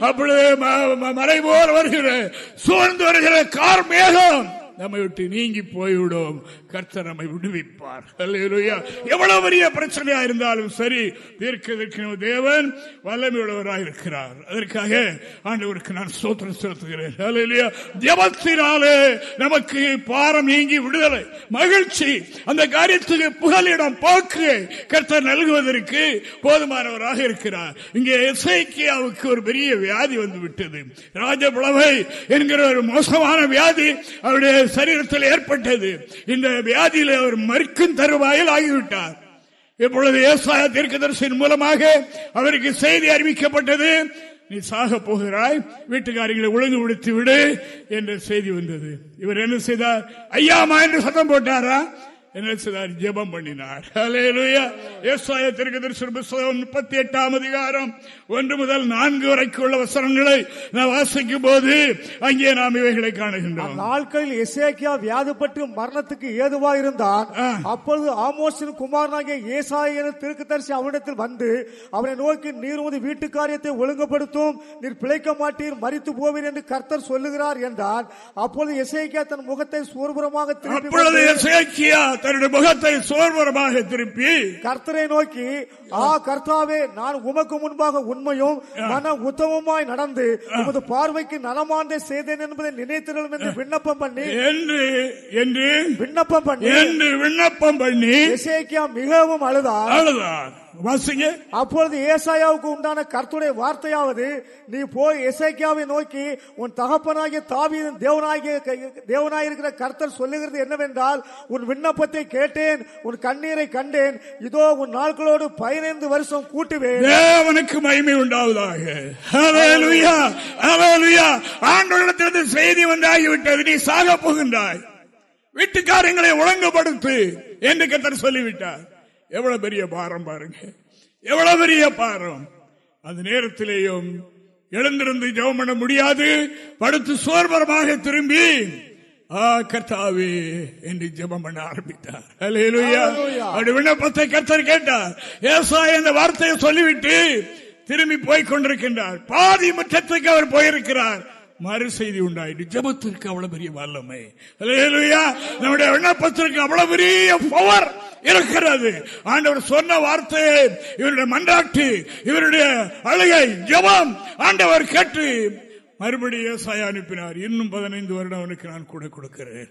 அப்பொழுது மலை போல் வருகிற சூழ்ந்து வருகிற கார் மேகம் நம்மை விட்டு நீங்கி போய்விடும். கர்த்தர் நம்மை விடுவிப்பார். எவ்வளவு பெரிய பிரச்சனையா இருந்தாலும் சரி தீர்க்கதற்கு தேவன் வல்லமையுள்ளவராக இருக்கிறார். அதற்காக ஆண்டவருக்கு நான் சோத்திரம் செலுத்துகிறேன். ஜபத்தினாலே நமக்கு பாரம் நீங்கி விடுதலை மகிழ்ச்சி. அந்த காரியத்துக்கு புகலிடம் போக்கு கர்த்தர் நல்குவதற்கு போதுமானவராக இருக்கிறார். இங்கே இசைக்கியாவுக்கு ஒரு பெரிய வியாதி வந்து விட்டது. ராஜபுலவை என்கிற ஒரு மோசமான வியாதி அவருடைய சரீரத்தில் ஏற்பட்டது. இந்த வியாதியில் அவர் மறுக்கும் தருவாயில் ஆகிவிட்டார். இப்பொழுது ஏசாய தீர்க்கதரிசின் மூலமாக அவருக்கு செய்தி அறிவிக்கப்பட்டது. நீ சாக போகிறாய் வீட்டுக்காரிகளை ஒழுங்கு விடுத்து விடு என்ற செய்தி வந்தது. இவர் என்ன செய்தார்? ஐயாமா என்று சத்தம் போட்டாரா? என்ன செய்தார் ஜெபம் பண்ணினார். முப்பத்தி எட்டாம் அதிகாரம். ஒன்று முதல் நான்கு வரைக்கும் உள்ள வசனங்களை நான் வாசிக்கும் போது அங்கே நாம் இவைகளை காணுகின்றோம். நாட்களில் எசேக்கியா வியாதிப்பட்டு மரணத்துக்கு ஏதுவா இருந்தான். அப்பொழுது ஆமோசின் குமாரனாகிய ஏசாய என தரிசி அவனிடத்தில் வந்து அவனை நோக்கி நீர் உமது வீட்டு காரியத்தை ஒழுங்குபடுத்தும். நீர் பிழைக்க மாட்டீர் மறித்து போவீர் என்று கர்த்தர் சொல்லுகிறார் என்றார் அப்பொழுது எசேக்கியா தன் முகத்தை சூர்புறமாக எசேக்கியா தன்னுடைய முகத்தை சோர்வரமாக திருப்பி கர்த்தரை நோக்கி ஆ கர்த்தாவே நான் உமக்கு முன்பாக உண்மையும் மன உத்தமமாய் நடந்து உமது பார்வைக்கு நலமானதை செய்தேன் என்பதை நினைத்திருளும் என்று விண்ணப்பம் பண்ணி என்று என்று விண்ணப்பம் பண்ணி என்று விண்ணப்பம் பண்ணி மிகவும் அழுதார். அழுதார். வாசிங்க. அப்பொழுது ஏசாயாவுக்கு உண்டான கர்த்துடைய வார்த்தையாவது நீ போய் எசேக்கியாவை நோக்கி உன் தகப்பனாகிய தாவீதின் தேவனாகிய தேவனாயிருக்கிற கர்த்தர் சொல்லுகிறது என்னவென்றால் உன் விண்ணப்பத்தை கேட்டேன் உன் கண்ணீரை கண்டேன். இதோ உன் நாட்களோடு பதினைந்து வருஷம் கூட்டுவேன். தேவனுக்கு மகிமை உண்டாவதாக. ஆண்டவரிடத்திலிருந்து செய்தி வந்தாகிவிட்டது. நீ சாக போகின்றாய். வீட்டு காரியங்களை ஒழுங்குபடுத்து என்று கத்தர் சொல்லிவிட்டார். எவ்வளவு பெரிய பாரம் பாருங்க. எவ்வளவு பெரிய பாரம். அந்த நேரத்திலேயும் எழுந்திருந்து ஜெபம் பண்ண முடியாது. படுத்து சோர்வரமாக திரும்பி கர்த்தாவே என்று ஜெபம் பண்ண ஆரம்பித்தார். அப்படி விண்ணப்பத்தை கர்த்தர் கேட்டார். ஏசா இந்த வார்த்தையை சொல்லிவிட்டு திரும்பி போய் கொண்டிருக்கின்றார். பாதி முற்றத்துக்கு அவர் போயிருக்கிறார். மறு செய்தி உண்டாயிட்டு ஜபத்திற்கு அவ்வளவு பெரிய வல்லமை. நம்முடைய விண்ணப்பத்திற்கு அவ்வளவு பெரிய பவர் இருக்கிறது. ஆண்டவர் சொன்ன வார்த்தையை இவருடைய மன்றாட்டு இவருடைய அழுகை ஜபம் ஆண்டவர் கேட்டு மறுபடியும் ஏசாயா அனுப்பினார். இன்னும் பதினைந்து வருடம் அவனுக்கு நான் கூட கொடுக்கிறேன்.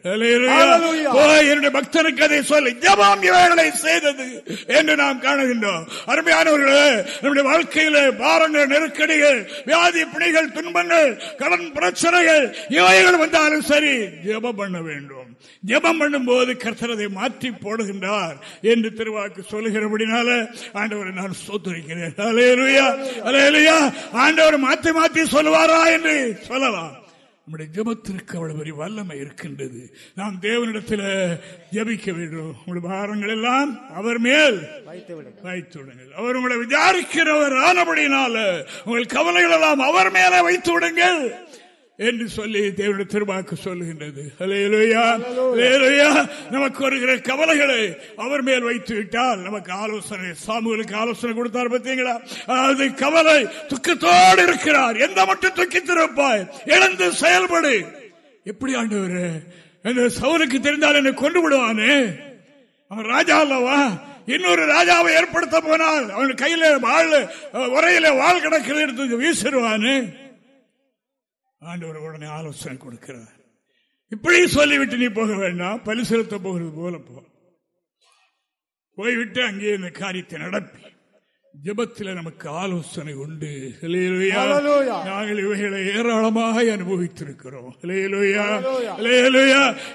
என்னுடைய பக்தனுக்கு அதை சொல்லி. ஜபம் இவைகளை செய்தது என்று நாம் காணுகின்றோம். அருமையானவர்களே நம்முடைய வாழ்க்கையில பாரங்கள் நெருக்கடிகள் வியாதி பிணிகள் துன்பங்கள் கடன் பிரச்சனைகள் இவைகள் வந்தாலும் சரி ஜெபம் பண்ண வேண்டும். ஜெபம் பண்ணும் போது கர்த்தரதை மாற்றி போடுகின்றார் என்று திருவாக்கு சொல்லுகிறபடினால ஆண்டவரை நான் சோத்துரைக்கிறேன். அலேலுயா அலேலுயா ஆண்டவர் மாற்றி மாற்றி சொல்லுவாரா என்று சொல்லலாம். நம்முடைய ஜெபத்திற்கு அவ்வளவு பெரிய வல்லமை இருக்கின்றது. நாம் தேவனிடத்தில் ஜெபிக்க வேண்டும். உங்களுடைய பாரங்கள் எல்லாம் அவர் மேல் வைத்து விடுங்கள். அவர் உங்களை விசாரிக்கிறவர் ஆனபடினால உங்கள் கவலைகள் எல்லாம் அவர் மேலே வைத்து விடுங்கள். என்று சொல்லி தேவனுடைய திருவாக்கு சொல்லுகின்றது. நமக்கு வருகிற கவலைகளை அவர் மேல் வைத்து விட்டால் நமக்கு ஆலோசனை சாமுகளுக்கு ஆலோசனை கொடுத்தார் பார்த்தீங்களா? அது கவலை துக்கத்தோடு இருக்கிறார். எந்த மட்டும் துக்கித்திருப்பாய் எழுந்து செயல்படு. எப்படி ஆண்டவர்? இந்த சவுலுக்கு தெரிந்தால் என்னை கொண்டு விடுவானே? அவன் ராஜா அல்லவா? இன்னொரு ராஜாவை ஏற்படுத்த போனால் அவன் கையில வாழ் உரையில வாழ் கிடக்கிற எடுத்து வீசிடுவானு? ஆண்டவர் உடனே ஆலோசனை கொடுக்கிறார். இப்படி சொல்லிவிட்டு நீ போக வேண்டாம். பலி செலுத்த போகிறது போல போ. போய்விட்டு அங்கே இந்த காரியத்தை நடப்பி. ஜெபத்தில் நமக்கு ஆலோசனை உண்டு. நாங்கள் இவைகளை ஏராளமாக அனுபவித்திருக்கிறோம்.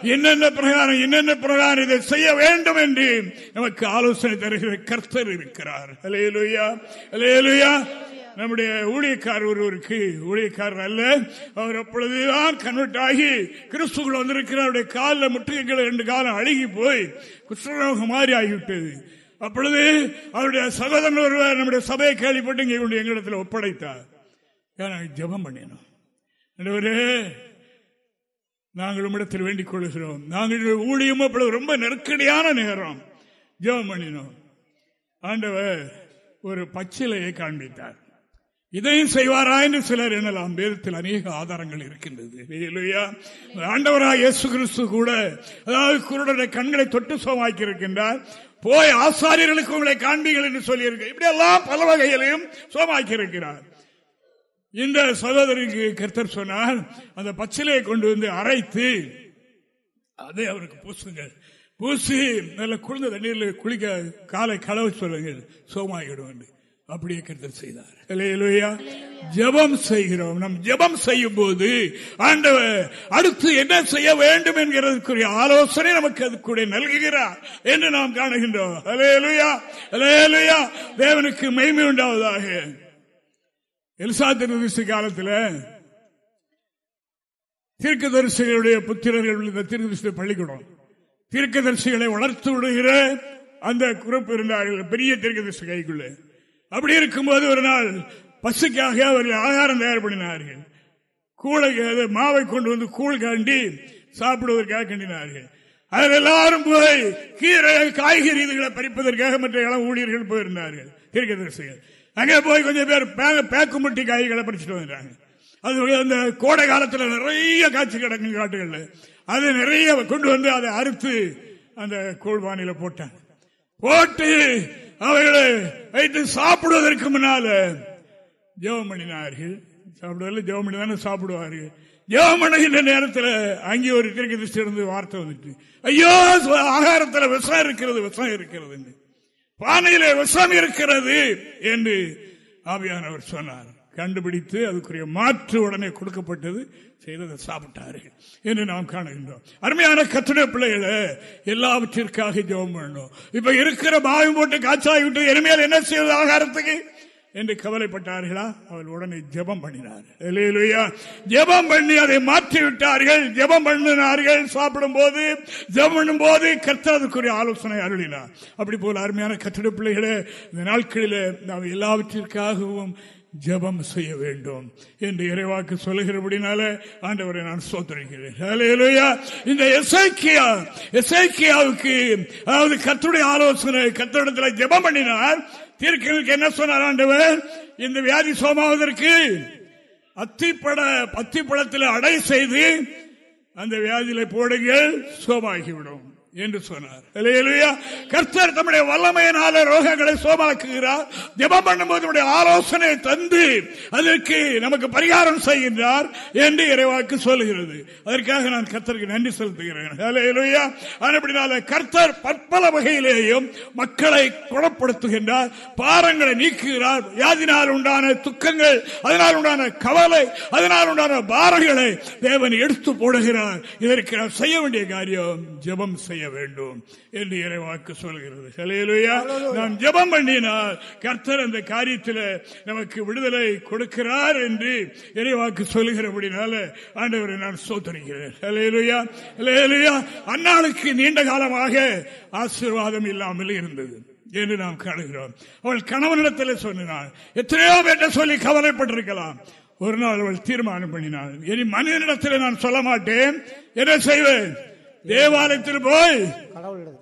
என்னென்ன பிரகாரம் என்னென்ன பிரகாரம் இதை செய்ய வேண்டும் என்று நமக்கு ஆலோசனை தருகிற கர்த்தர் இருக்கிறார். ஹல்லேலூயா. ஹல்லேலூயா. நம்முடைய ஊழியக்கார் ஒருவருக்கு ஊழியக்காரர் அல்ல. அவர் அப்பொழுதுதான் கன்வெர்ட் ஆகி கிறிஸ்துக்குள் வந்திருக்கிற அவருடைய காலில் முட்டுகைகள் ரெண்டு காலம் அழுகி போய் குஷ்டரோகம் மாதிரி ஆகிவிட்டது. அப்பொழுது அவருடைய சகோதரன் ஒருவர் நம்முடைய சபையை கேள்விப்பட்டு இங்கே கொண்டு எங்களிடத்தில் ஒப்படைத்தார். நாங்கள் ஜெபம் பண்ணினோம்? ஆண்டவரே, நாங்கள் உம்மிடத்தில் வேண்டிக் கொள்கிறோம் நாங்கள் ஊழியம் அப்பொழுது ரொம்ப நெருக்கடியான நேரம் ஜெபம் பண்ணினோம். ஆண்டவர் ஒரு பச்சிலையை காண்பித்தார். இதையும் செய்வாரா என்று சிலர் எண்ணலாம் வேதத்தில் அநேக ஆதாரங்கள் இருக்கின்றது. ஆண்டவராக இயேசு கிறிஸ்து கூட அதாவது குருடைய கண்களை தொட்டு சோமாக்கி இருக்கின்றார் போய் ஆசாரியர்களுக்கு உங்களை காண்பீர்கள் என்று சொல்லியிருக்க இப்படி எல்லாம் பல வகைகளையும் சோமாக்கி இருக்கிறார் இந்த சகோதரிக்கு கர்த்தர் சொன்னால் அந்த பச்சிலையை கொண்டு வந்து அரைத்து அதை அவருக்கு பூசுங்கள். பூசி நல்ல குளிர்ந்த தண்ணீரில் குளிக்க காலை களவு சொல்லுங்கள். சோமாகிடும் என்று அப்படியே கருத்தர் செய்தார். அல்லேலூயா. ஜெபம் செய்கிறோம். நம் ஜெபம் செய்யும் போது ஆண்டவர் அடுத்து என்ன செய்ய வேண்டும் என்கிறதுக்குரிய ஆலோசனை நமக்கு அதுக்குடைய நல்குகிறார் என்று நாம் காணுகின்றோம். அலேலுயா அலேலுயா தேவனுக்கு மெய்மை உண்டாவதாக. எலிசா திருவிசு காலத்தில் தீர்க்கதரிசிகளுடைய புத்திரர்கள் இந்த தீர்க்கதரிசி பள்ளிக்கூடம். தீர்க்கதரிசிகளை வளர்த்து விடுகிற அந்த குறிப்பு இருந்தார்கள். பெரிய தீர்க்கதரிசி கைக்குள்ளே. அப்படி இருக்கும்போது ஒரு நாள் பசுக்காக அவர்கள் ஆகாரம் தயார் பண்ணினார்கள் கூளை அது மாவை கொண்டு வந்து கூழ் காண்டி சாப்பிடுவதற்காக கண்டினார்கள். அதில் எல்லாரும் போய் கீரை காய்கறி இதுகளை பறிப்பதற்காக மற்ற இளம் ஊழியர்கள் போயிருந்தார்கள். தீர்க்கதரிசிகள். அங்கே போய் கொஞ்சம் பேர் பே- பேக்கு முட்டி காய்களை பறிச்சுட்டு வந்துட்டாங்க அது அந்த கோடை காலத்தில் நிறைய காய்ச்சி கிடக்கும் காட்டுகள்ல. அது நிறைய கொண்டு வந்து அதை அறுத்து அந்த கூழ்வானில போட்டாங்க. போட்டு அவைகளை வைத்து சாப்பிடுவதற்கு முன்னால ஜெபம் பண்ணினார்கள் சாப்பிடுவதில்லை ஜெபம் பண்ணி தானே சாப்பிடுவார்கள். ஜெபம் பண்ணுகின்ற நேரத்தில் அங்கே ஒரு கிழக்கு திருஷ்டி இருந்து வார்த்தை வந்துட்டு ஐயோ ஆகாரத்தில் விஷம் இருக்கிறது விஷம் இருக்கிறது பானையில விஷம் இருக்கிறது என்று ஆவியானவர் சொன்னார். கண்டுபிடித்து அதுக்குரிய மாற்று உடனே கொடுக்கப்பட்டது செய்ததை சாப்பிட்டார்கள் என்று நாம் காணுகின்றோம். அருமையான கத்துடைய பிள்ளைகளை எல்லாவற்றிற்காக ஜெபம் பண்ணணும். இப்ப இருக்கிற பாவி போட்டு காய்ச்சாய் விட்டு இனிமேல் என்ன செய்வது ஆகாரத்துக்கு? என்று கவலைப்பட்டார்களா? அவள் உடனே ஜெபம் பண்ணினார் ஜெபம் பண்ணி அதை மாற்றி விட்டார்கள். ஜெபம் பண்ணினார்கள். சாப்பிடும் போது ஜெபம் பண்ணும் போது கத்ததுக்குரிய ஆலோசனை அருளினார். அப்படி போல அருமையான கத்திட பிள்ளைகளே இந்த நாட்களில் நாம் எல்லாவற்றிற்காகவும் ஜபம் செய்ய வேண்டும் என்று இறைவாக்கு சொல்லுகிறபடினால ஆண்டவரை நான் சோதரிக்கிறேன் இந்த எசைக்கியா எசைக்கியாவுக்கு அதாவது கத்துடைய ஆலோசனை கத்தடத்தில் ஜபம் பண்ணினார். தீர்க்கனுக்கு என்ன சொன்னார் ஆண்டவர்? இந்த வியாதி சோமாவதற்கு அத்திப்பட அத்திப்படத்தில் அடை செய்து அந்த வியாதியில போடுங்கள் சோமாகிவிடும். என்று சொன்னார். கர்த்தர் தம்முடைய வல்லமையினால ரோகங்களை சோமாக்குகிறார் ஜபம் பண்ணும்போது ஆலோசனை தந்து அதற்கு நமக்கு பரிகாரம் செய்கின்றார் என்று இறைவாக்கு சொல்லுகிறது. அதற்காக நான் கர்த்தருக்கு நன்றி செலுத்துகிறேன். கர்த்தர் பற்பல வகையிலேயும் மக்களை குணப்படுத்துகின்றார் பாரங்களை நீக்குகிறார். யாதினால் உண்டான துக்கங்கள் அதனால் உண்டான கவலை அதனால் உண்டான பாரங்களை தேவன் எடுத்து போடுகிறார். இதற்கு செய்ய வேண்டிய காரியம் ஜபம் செய்ய வேண்டும் என்று இறைவாக்கு சொல்கிறது. நாம் ஜபம் பண்ணினால் கர்த்தர் அந்த காரியத்தில் நமக்கு விடுதலை கொடுக்கிறார் என்று இறைவாக்கு சொல்லுகிறபடினால ஆண்டவரை நான் சோதரிக்கிறேன். அந்நாளுக்கு நீண்ட காலமாக ஆசீர்வாதம் இல்லாமல் இருந்தது என்று நாம் காணுகிறோம். அவள் கணவனிடத்தில் சொன்னாள் எத்தனையோ பேட்ட சொல்லி கவலைப்பட்டிருக்கலாம். ஒரு நாள் அவள் தீர்மானம் பண்ணினாள். இனி மனிதனிடத்தில் நான் சொல்ல மாட்டேன். என்ன செய்வேன்? தேவாலயத்தில் போய்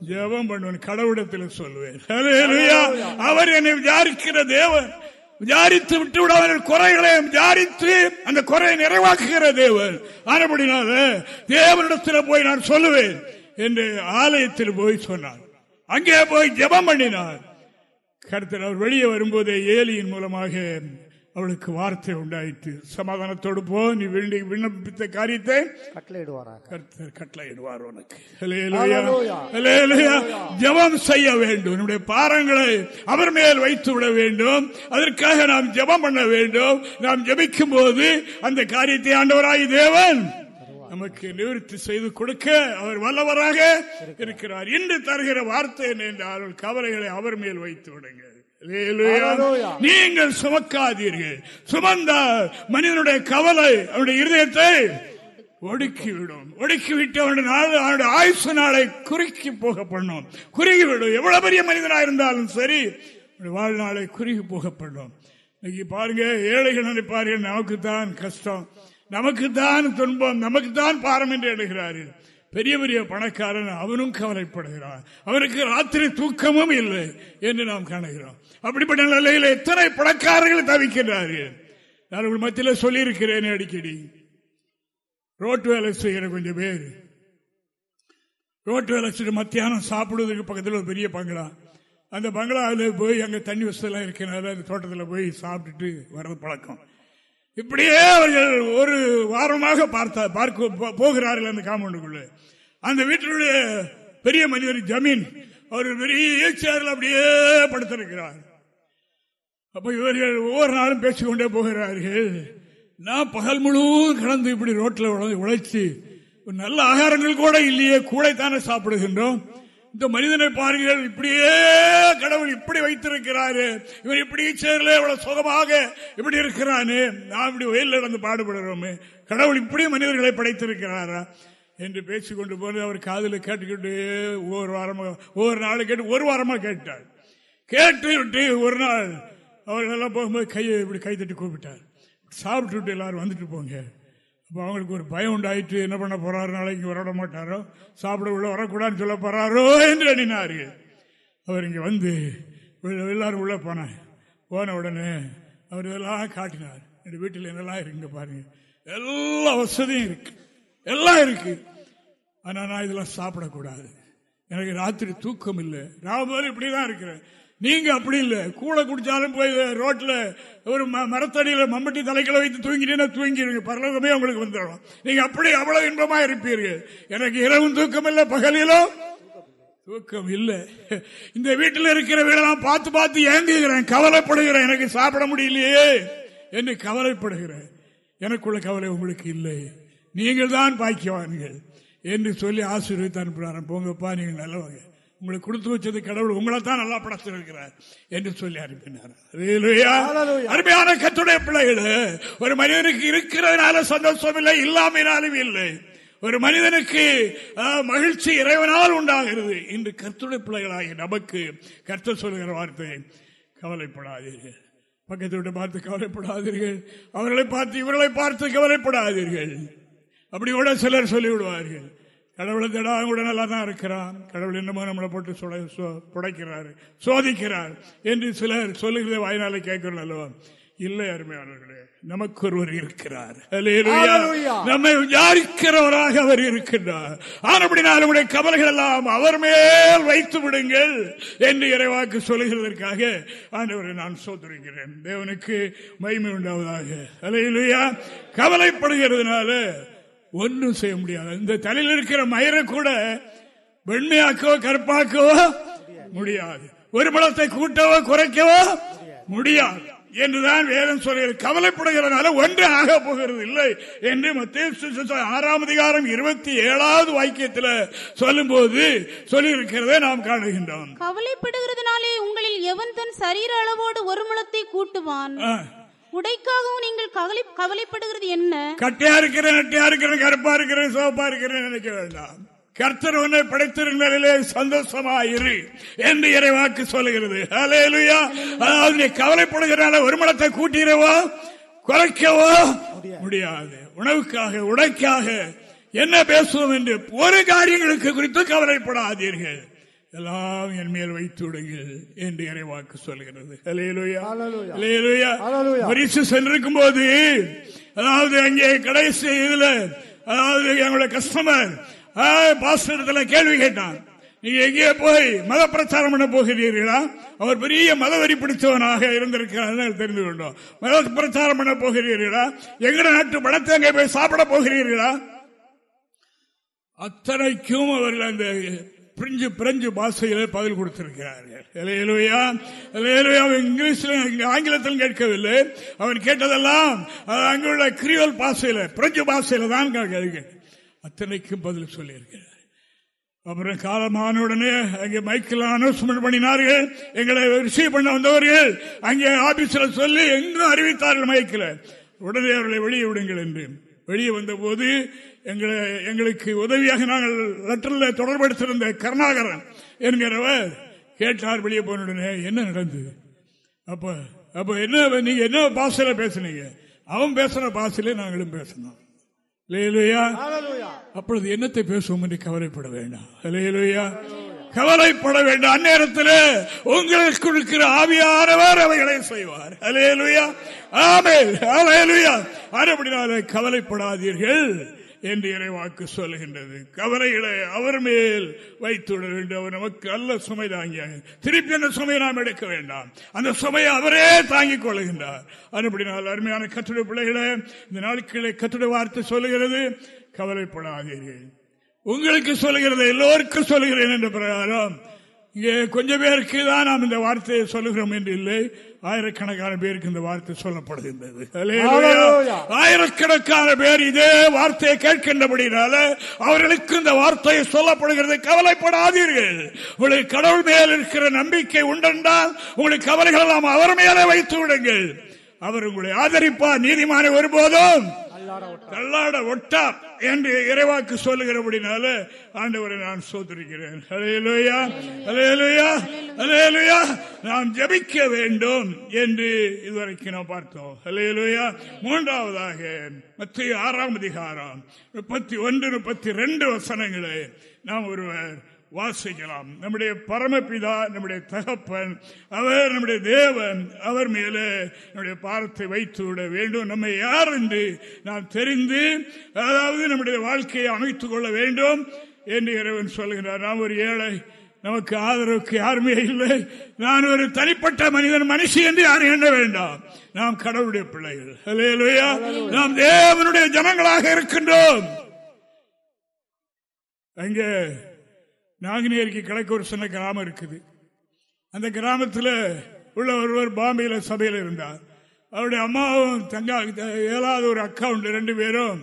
ஜெபம் பண்ணுவேன் கடவுளத்தில் சொல்லுவேன் அவர் என்னை விசாரிக்கிற தேவன் விசாரித்து விட்டு விடாமல் குறைகளை விசாரித்து அந்த குறையை நிறைவாக்குகிற தேவன். ஆனப்படினால தேவனிடத்தில் போய் நான் சொல்லுவேன் என்று ஆலயத்தில் போய் சொன்னார். அங்கே போய் ஜெபம் பண்ணினார். கருத்தில் அவர் வெளியே வரும்போதே ஏலியின் மூலமாக அவளுக்கு வார்த்தை உண்டாயிற்று. சமாதானத்தோடு போ நீ வேண்டி விண்ணப்பித்த காரியத்தை கட்டளையிடுவார்? உனக்கு. ஜபம் செய்ய வேண்டும். நம்முடைய பாரங்களை அவர் மேல் வைத்து விட வேண்டும். அதற்காக நாம் ஜபம் பண்ண வேண்டும். நாம் ஜபிக்கும் போது அந்த காரியத்தை ஆண்டவராய் தேவன் நமக்கு நிவர்த்தி செய்து கொடுக்க அவர் வல்லவராக இருக்கிறார். இன்று தருகிற வார்த்தை என்றால் கவலைகளை அவர் மேல் வைத்து விடுங்கள். நீங்கள் சுமக்காதீர்கள். சுமந்தால் மனிதனுடைய கவலை அவனுடைய இருதயத்தை ஒடுக்கிவிடும். ஒடுக்கிவிட்டு அவனுடைய நாள் அவனுடைய ஆயுசு நாளை குறுக்கி போக பண்ணும் குறுகிவிடும். எவ்வளவு பெரிய மனிதனாக இருந்தாலும் சரி வாழ்நாளை குறுகி போக பண்ணும் இன்னைக்கு பாருங்க ஏழைகள் நினைப்பார்கள் நமக்கு தான் கஷ்டம். நமக்கு தான் துன்பம் நமக்கு தான் பாரம் என்று எழுகிறார்கள் பெரிய பெரிய பணக்காரன் அவனும் கவலைப்படுகிறான். அவருக்கு ராத்திரி தூக்கமும் இல்லை என்று நாம் காணுகிறோம். அப்படிப்பட்ட நிலையில் எத்தனை பணக்காரர்கள் தவிக்கின்றார்கள்? நான் உங்கள் மத்தியில் சொல்லியிருக்கிறேன் அடிக்கடி. ரோட்டு வேலை செய்கிற கொஞ்சம் பேர். ரோட்டு வேலை செய்ய மத்தியானம் சாப்பிடுவதற்கு பக்கத்தில் ஒரு பெரிய பங்களா. அந்த பங்களாவில் போய் அங்கே தண்ணி வசதியெல்லாம் இருக்கிறனால அந்த தோட்டத்தில் போய் சாப்பிட்டுட்டு வர்றது பழக்கம். இப்படியே அவர்கள் ஒரு வாரமாக பார்த்த பார்க்க போகிறார்கள் அந்த காம்பவுண்டுக்குள்ள. அந்த வீட்டினுடைய பெரிய மனிதர் ஜமீன் அவர் பெரிய சேரில் அப்படியே படுத்திருக்கிறார். அப்ப இவர்கள் ஒவ்வொரு நாளும் பேசிக்கொண்டே போகிறார்கள். நான் பகல் முழுவதும் கடந்து இப்படி ரோட்டில் உழைச்சி நல்ல ஆகாரங்கள் கூட இல்லையே கூடைத்தானே சாப்பிடுகின்றோம். இந்த மனிதனை பாருங்கள் இப்படியே கடவுள் இப்படி வைத்திருக்கிறாரு. இவன் இப்படி சேரல இவ்வளவு சுகமாக இப்படி இருக்கிறானே. நான் இப்படி வெயில் நடந்து பாடுபடுறோமே கடவுள் இப்படி மனிதர்களை படைத்திருக்கிறாரா? என்று பேசிக்கொண்டு போது அவர் காதில் கேட்டுக்கிட்டு ஒவ்வொரு வாரமாக ஒவ்வொரு நாள் கேட்டு ஒரு வாரமாக கேட்டார். கேட்டு விட்டு ஒரு நாள் அவர்களெல்லாம் போகும்போது கையை இப்படி கை தட்டி கூப்பிட்டார். சாப்பிட்டு விட்டு எல்லாரும் வந்துட்டு போங்க. அப்போ அவங்களுக்கு ஒரு பயம் உண்டாயிட்டு என்ன பண்ண போறாரு நாளைக்கு வர மாட்டாரோ? சாப்பிட உள்ள வரக்கூடாதுன்னு சொல்ல போறாரோ? என்று எண்ணினார்கள். அவர் இங்கே வந்து எல்லாரும் உள்ளே போனார். போன உடனே அவர் இதெல்லாம் காட்டினார். என் வீட்டில் என்னெல்லாம் இருக்குங்க பாருங்க. எல்லா வசதியும் இருக்கு. எல்லாம் இருக்கு. ஆனால் நான் இதெல்லாம் சாப்பிடக்கூடாது. எனக்கு ராத்திரி தூக்கம் இல்லை ராமர் இப்படி தான் இருக்கிறேன். நீங்க அப்படி இல்லை. கூட குடிச்சாலும் போய் ரோட்ல ஒரு மரத்தடியில மம்பட்டி தலைகளை வைத்து தூங்கிட்டீங்கன்னா தூங்கிடுங்க பரலோகமே உங்களுக்கு வந்துடும். நீங்க அப்படி அவ்வளவு இன்பமா இருப்பீர்கள். எனக்கு இரவும் தூக்கம் இல்லை பகலிலும் தூக்கம் இல்லை. இந்த வீட்டில் இருக்கிற வீடெல்லாம் பார்த்து பார்த்து ஏங்குகிறேன். கவலைப்படுகிறேன். எனக்கு சாப்பிட முடியலையே என்று கவலைப்படுகிறேன். எனக்குள்ள கவலை உங்களுக்கு இல்லை. நீங்கள் தான் பாக்கியவான்கள் என்று சொல்லி ஆசீர்வதித்து அனுப்புகிறாரன் போங்கப்பா நீங்கள் நல்லவங்க. உங்களுக்கு கொடுத்து வச்சது கடவுள் உங்களை தான் நல்லா படத்திருக்கிறார் என்று சொல்லி அனுப்பினார். அருமையான கத்துடைய பிள்ளைகள் ஒரு மனிதனுக்கு இருக்கிறதுனால சந்தோஷம் இல்லை இல்லாமையினாலும் இல்லை. ஒரு மனிதனுக்கு மகிழ்ச்சி இறைவனால் உண்டாகிறது இன்று கத்துடைய பிள்ளைகளாகி நமக்கு கர்த்த சொல்கிற வார்த்தை கவலைப்படாதீர்கள். பக்கத்தை விட்டு பார்த்து கவலைப்படாதீர்கள். அவர்களை பார்த்து இவர்களை பார்த்து கவலைப்படாதீர்கள். அப்படி கூட சிலர் சொல்லிவிடுவார்கள். கடவுளை தேடா கூட நல்லா தான் இருக்கிறான். கடவுள் என்னமோ நம்மளை போட்டு புடைக்கிறாரு சோதிக்கிறார் என்று சிலர் சொல்லுகிறத வாய்நாளை கேட்கிறோம் அல்லவா இல்லை அருமையானவர்களே நமக்கு ஒருவர் இருக்கிறார் நம்மை விசாரிக்கிறவராக அவர் இருக்கின்றார். ஆனப்படினால் நம்முடைய கவலைகள் எல்லாம் அவர் மேல் வைத்து விடுங்கள் என்று இறைவாக்கு சொல்லுகிறதற்காக ஆண்டவரை நான் சோதரிக்கிறேன். தேவனுக்கு மகிமை உண்டாவதாக. அலையிலுயா கவலைப்படுகிறதுனால ஒன்றும் செய்ய முடியாது. இந்த தலையில் இருக்கிற மயிரை கூட வெண்மையாக்கவோ கருப்பாக்கவோ முடியாது. ஒரு பலத்தை கூட்டவோ குறைக்கவோ முடியாது. என்றுதான் வேதம் சொல்கிறது. கவலைப்படுகிறதுனால ஒன்று ஆக போகிறது இல்லை என்று மத்திய ஆறாம் அதிகாரம் இருபத்தி ஏழாவது வாக்கியத்தில் சொல்லும் போது சொல்லியிருக்கிறதை நாம் காணுகின்றோம். கவலைப்படுகிறதுனாலே உங்களில் எவன் தன் சரீர அளவோடு ஒரு முளத்தை கூட்டுவான்? உடைக்காகவும் நீங்கள் கவலை கவலைப்படுகிறது என்ன? கட்டையா இருக்கிறேன் நட்டியா இருக்கிறேன் கருப்பா இருக்கிறேன் சோப்பா இருக்கிறேன் நினைக்க வேண்டாம். கர்த்தர் உன்னை படைத்திருந்தே சந்தோஷமாயிரு என்று இறைவாக்கு சொல்லுகிறது. அதாவது நீ கவலைப்படுகிறால ஒரு மடத்தை கூட்டிடவோ குறைக்கவோ முடியாது. உணவுக்காக உடைக்காக என்ன பேசுவோம் என்று ஒரு காரியங்களுக்கு குறித்து கவலைப்படாதீர்கள். எல்லாம் என் மேல் வைத்து விடுங்கள் என்று இறைவாக்கு சொல்கிறது. பரிசு சென்றிருக்கும் போது அதாவது அங்கே கடைசி இதுல அதாவது எங்களுடைய கஸ்டமர் பாஸ்டர் கேள்வி கேட்டான். நீங்க எங்கே போய் மத பிரச்சாரம் பண்ண போகிறீர்களா? அவர் பெரிய மதவரி பிடித்தவனாக இருந்திருக்கிறார் தெரிந்து கொண்டோம். மத பிரச்சாரம் பண்ண போகிறீர்களா? எங்க நாட்டு படத்தை அங்கே போய் சாப்பிட போகிறீர்களா? அத்தனைக்கும் அவர்கள் அந்த பிரிஞ்சு பிரெஞ்சு பாஷையில பதில் கொடுத்திருக்கிறார்கள். இங்கிலீஷில் ஆங்கிலத்தில் கேட்கவில்லை. அவன் கேட்டதெல்லாம் அங்குள்ள கிரியோல் பாஷையில பிரெஞ்சு பாஷையில தான் அத்தனைக்கும் பதில் சொல்லியிருக்கிறார். அப்புறம் காலமான உடனே அங்கே மைக்கில் அனௌன்ஸ்மெண்ட் பண்ணினார்கள். எங்களை ரிசீவ் பண்ண வந்தவர்கள் அங்கே ஆபீஸ்ல சொல்லி எங்கும் அறிவித்தார்கள் மைக்கில். உடனே அவர்களை வெளியே விடுங்கள் என்று. வெளியே வந்த போது எங்களை எங்களுக்கு உதவியாக நாங்கள் லெட்டரில் தொடர்படுத்திருந்த கருணாகரன் என்கிறவர் கேட்டார் வெளியே போன உடனே என்ன நடந்தது அப்ப அப்ப என்ன நீங்க என்ன பாசையில பேசுனீங்க? அவன் பேசுற பாசையில நாங்களும் பேசணும். அப்பொழுது என்னத்தை பேசுவோம் என்று கவலைப்பட வேண்டாம். கவலைப்பட வேண்டாம். அந்நேரத்தில் உங்களுக்கு இருக்கிற ஆவியானவர் அவைகளை செய்வார். அலையலுயா ஆமே அலையலுயா அப்படினால கவலைப்படாதீர்கள். என்று இறைவாக்கு சொல்லுகின்றது. கவலைகளை அவர் மேல் வைத்துவிட வேண்டும். அவர் நமக்கு நல்ல சுமை தாங்கியாக திருப்பி அந்த சுமையை நாம் எடுக்க வேண்டாம். அந்த சுமையை அவரே தாங்கிக் கொள்ளுகின்றார் அதுபடினால் அருமையான கட்டுரை பிள்ளைகளை இந்த நாட்களை கட்டுரை வார்த்தை சொல்லுகிறது கவலைப்படாதீர்கள். உங்களுக்கு சொல்லுகிறது எல்லோருக்கும் சொல்லுகிறேன் என்ற பிரகாரம் இங்கே கொஞ்சம் பேருக்கு தான் நாம் இந்த வார்த்தையை சொல்லுகிறோம் என்று இல்லை. ஆயிரக்கணக்கான பேருக்கு இந்த வார்த்தை சொல்லப்படுகின்றது. ஆயிரக்கணக்கான பேர் இதே வார்த்தையை கேட்கின்றபடினால அவர்களுக்கு இந்த வார்த்தை சொல்லப்படுகிறது. கவலைப்படாதீர்கள். உங்களுக்கு கடவுள் மேல் இருக்கிற நம்பிக்கை உண்டென்றால் உங்களுக்கு கவலைகள் எல்லாம் அவர் மேலே வைத்து விடுங்கள். அவர் உங்களை ஆதரிப்பார். நீதிமான ஒருபோதும் தள்ளாட ஒட்டார் என்று இறைவாக்கு சொல்லுகிறபடினால ஆண்டவரை நான் சோதரிக்கிறேன். நாம் ஜபிக்க வேண்டும் என்று இதுவரைக்கும் நாம் பார்த்தோம். அலையலுயா மூன்றாவதாக மத்திய ஆறாம் அதிகாரம் முப்பத்தி ஒன்று முப்பத்தி ரெண்டு வசனங்களை. நாம் ஒருவர் வாசிக்கலாம். நம்முடைய பரமபிதா நம்முடைய தகப்பன் அவர் நம்முடைய தேவன் அவர் மேலே நம்முடைய பாரத்தை வைத்து விட வேண்டும். நம்மை யார் என்று நாம் தெரிந்து அதாவது நம்முடைய வாழ்க்கையை அமைத்துக் கொள்ள வேண்டும் என்று இறைவன் சொல்கிறார் நாம் ஒரு ஏழை நமக்கு ஆதரவுக்கு யாருமே இல்லை. நான் ஒரு தனிப்பட்ட மனிதன் மனுஷி என்று யாரும் எண்ண வேண்டாம். நாம் கடவுளுடைய பிள்ளைகள். நாம் தேவனுடைய ஜனங்களாக இருக்கின்றோம். அங்கே நாங்குநேரிக்கு கிழக்கு ஒரு சின்ன கிராமம் இருக்குது. அந்த கிராமத்தில் உள்ள ஒருவர் பாம்பேயில் சபையில் இருந்தார். அவருடைய அம்மாவும் தங்கா ஏழாவது ஒரு அக்கா உண்டு ரெண்டு பேரும்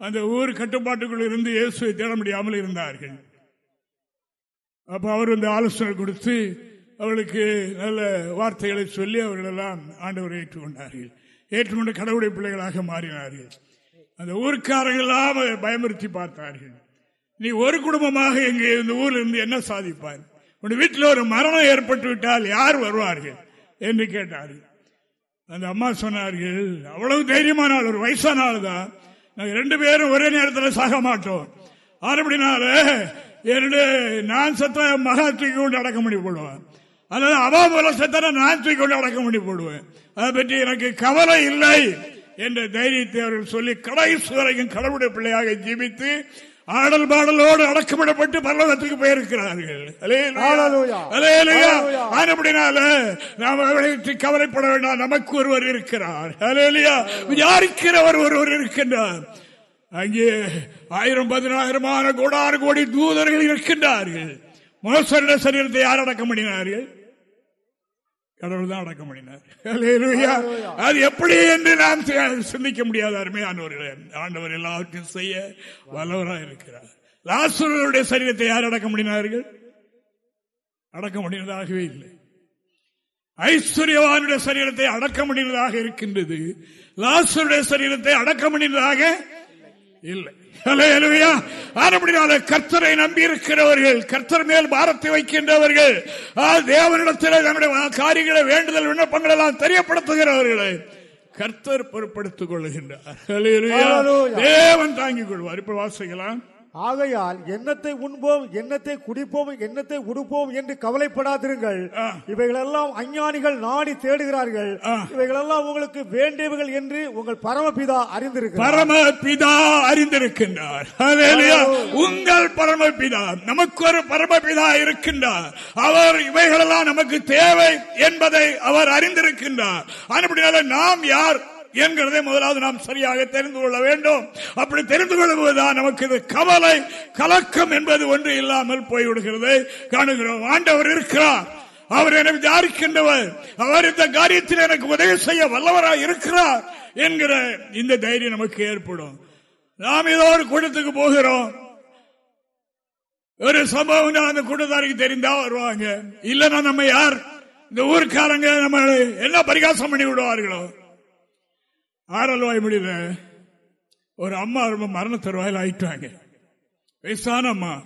அந்த ஊர் கட்டுப்பாட்டுக்குள் இருந்து இயேசுவை தேட முடியாமல் இருந்தார்கள். அப்போ அவர் வந்து ஆலோசனை கொடுத்து அவளுக்கு நல்ல வார்த்தைகளை சொல்லி அவர்களெல்லாம் ஆண்டவரை ஏற்றுக்கொண்டார்கள். ஏற்றுக்கொண்டு கடவுளை பிள்ளைகளாக மாறினார்கள். அந்த ஊருக்காரர்களெல்லாம் பயமுறுத்தி பார்த்தார்கள். நீ ஒரு குடும்பமாக எங்க இந்த ஊரில் இருந்து என்ன சாதிப்பார் உன் வீட்டில் ஒரு மரணம் ஏற்பட்டு விட்டால் யார் வருவார்கள்? என்று கேட்டார்கள். அந்த அம்மா சொன்னார்கள் அவ்வளவு தைரியமான ஆள் ஒரு வயசான ஆள் தான் நாங்கள் ரெண்டு பேரும் ஒரே நேரத்தில் சாக மாட்டோம். ஆரம்பினால என்னுடைய நான் சத்த மகா தூக்கி கொண்டு அடக்க முடி போடுவேன். அதாவது அவா போல சத்தனை நான் தூக்கி கொண்டு அடக்க முடி போடுவேன். அதை பற்றி எனக்கு கவலை இல்லை என்ற தைரியத்தை அவர்கள் சொல்லி கடைசி வரைக்கும் கடவுடைய பிள்ளையாக ஜீவித்து ஆடல் பாடலோடு அடக்கமிடப்பட்டு பல்லவத்துக்கு போயிருக்கிறார்கள். அப்படினால நாம் கவலைப்பட வேண்டாம். நமக்கு ஒருவர் இருக்கிறார். விசாரிக்கிறவர் ஒருவர் இருக்கின்றார். அங்கே ஆயிரம் பதினாயிரமான கோடாறு கோடி தூதர்கள் இருக்கின்றார்கள். மோசரிட சரீரத்தை யார் அடக்க முடியினார்கள் கடவுள் தான் அடக்க முடியினார் அது எப்படி என்று நாம் சிந்திக்க முடியாத அருமையானவர்களே. ஆண்டவர் எல்லாவற்றையும் செய்ய வல்லவராக இருக்கிறார். லாசுடைய சரீரத்தை யார் அடக்க முடியினார்கள் அடக்க முடிந்ததாகவே இல்லை. ஐஸ்வர்யவானுடைய சரீரத்தை அடக்க முடிந்ததாக இருக்கின்றது. லாசுடைய சரீரத்தை அடக்க முடிந்ததாக இல்லை. கர்த்தரை நம்பி இருக்கிறவர்கள் கர்த்தர் மேல் பாரத்தை வைக்கின்றவர்கள் தேவனிடத்தில் நம்முடைய காரியங்களை வேண்டுதல் விண்ணப்பங்கள் எல்லாம் தெரியப்படுத்துகிறவர்களை கர்த்தர் பொருட்படுத்திக் கொள்ளுகின்றார். தேவன் தாங்கிக் கொள்வார். இப்ப வாசிக்கலாம். ஆகையால் எண்ணத்தை உண்போம் எண்ணத்தை குடிப்போம் எண்ணத்தை உடுப்போம் என்று கவலைப்படாதிருங்கள். இவைகளெல்லாம் அஞ்ஞானிகள் நாடி தேடுகிறார்கள். இவைகளெல்லாம் உங்களுக்கு வேண்டியவர்கள் என்று உங்கள் பரமபிதா அறிந்திருக்கிறார். பரமபிதா அறிந்திருக்கின்றார். உங்கள் பரமபிதா நமக்கு ஒரு பரமபிதா இருக்கின்றார். அவர் இவைகளெல்லாம் நமக்கு தேவை என்பதை அவர் அறிந்திருக்கின்றார். அப்படினால நாம் யார்? என்கிறதை முதலாவது நாம் சரியாக தெரிந்து கொள்ள வேண்டும். அப்படி தெரிந்து கொள்ளும்போதுதான் நமக்கு இது கவலை கலக்கம் என்பது ஒன்று இல்லாமல் போய்விடுகிறது. காணுகிறோம் ஆண்டவர் இருக்கிறார். அவர் என்னை விசாரிக்கின்றவர். அவர் இந்த காரியத்தில் எனக்கு உதவி செய்ய வல்லவராக இருக்கிறார் என்கிற இந்த தைரியம் நமக்கு ஏற்படும். நாம் ஏதோ ஒரு கூட்டத்துக்கு போகிறோம். ஒரு சம்பவம் அந்த கூட்டத்தாருக்கு தெரிந்தா வருவாங்க. இல்லைன்னா நம்ம யார்? இந்த ஊருக்காரங்க நம்ம என்ன பரிகாசம் பண்ணி விடுவார்களோ? ஆரல்வாய் முடியல ஒரு அம்மா ரொம்ப மரண தருவாயில் ஆயிட்டாங்க. வயசான அம்மா.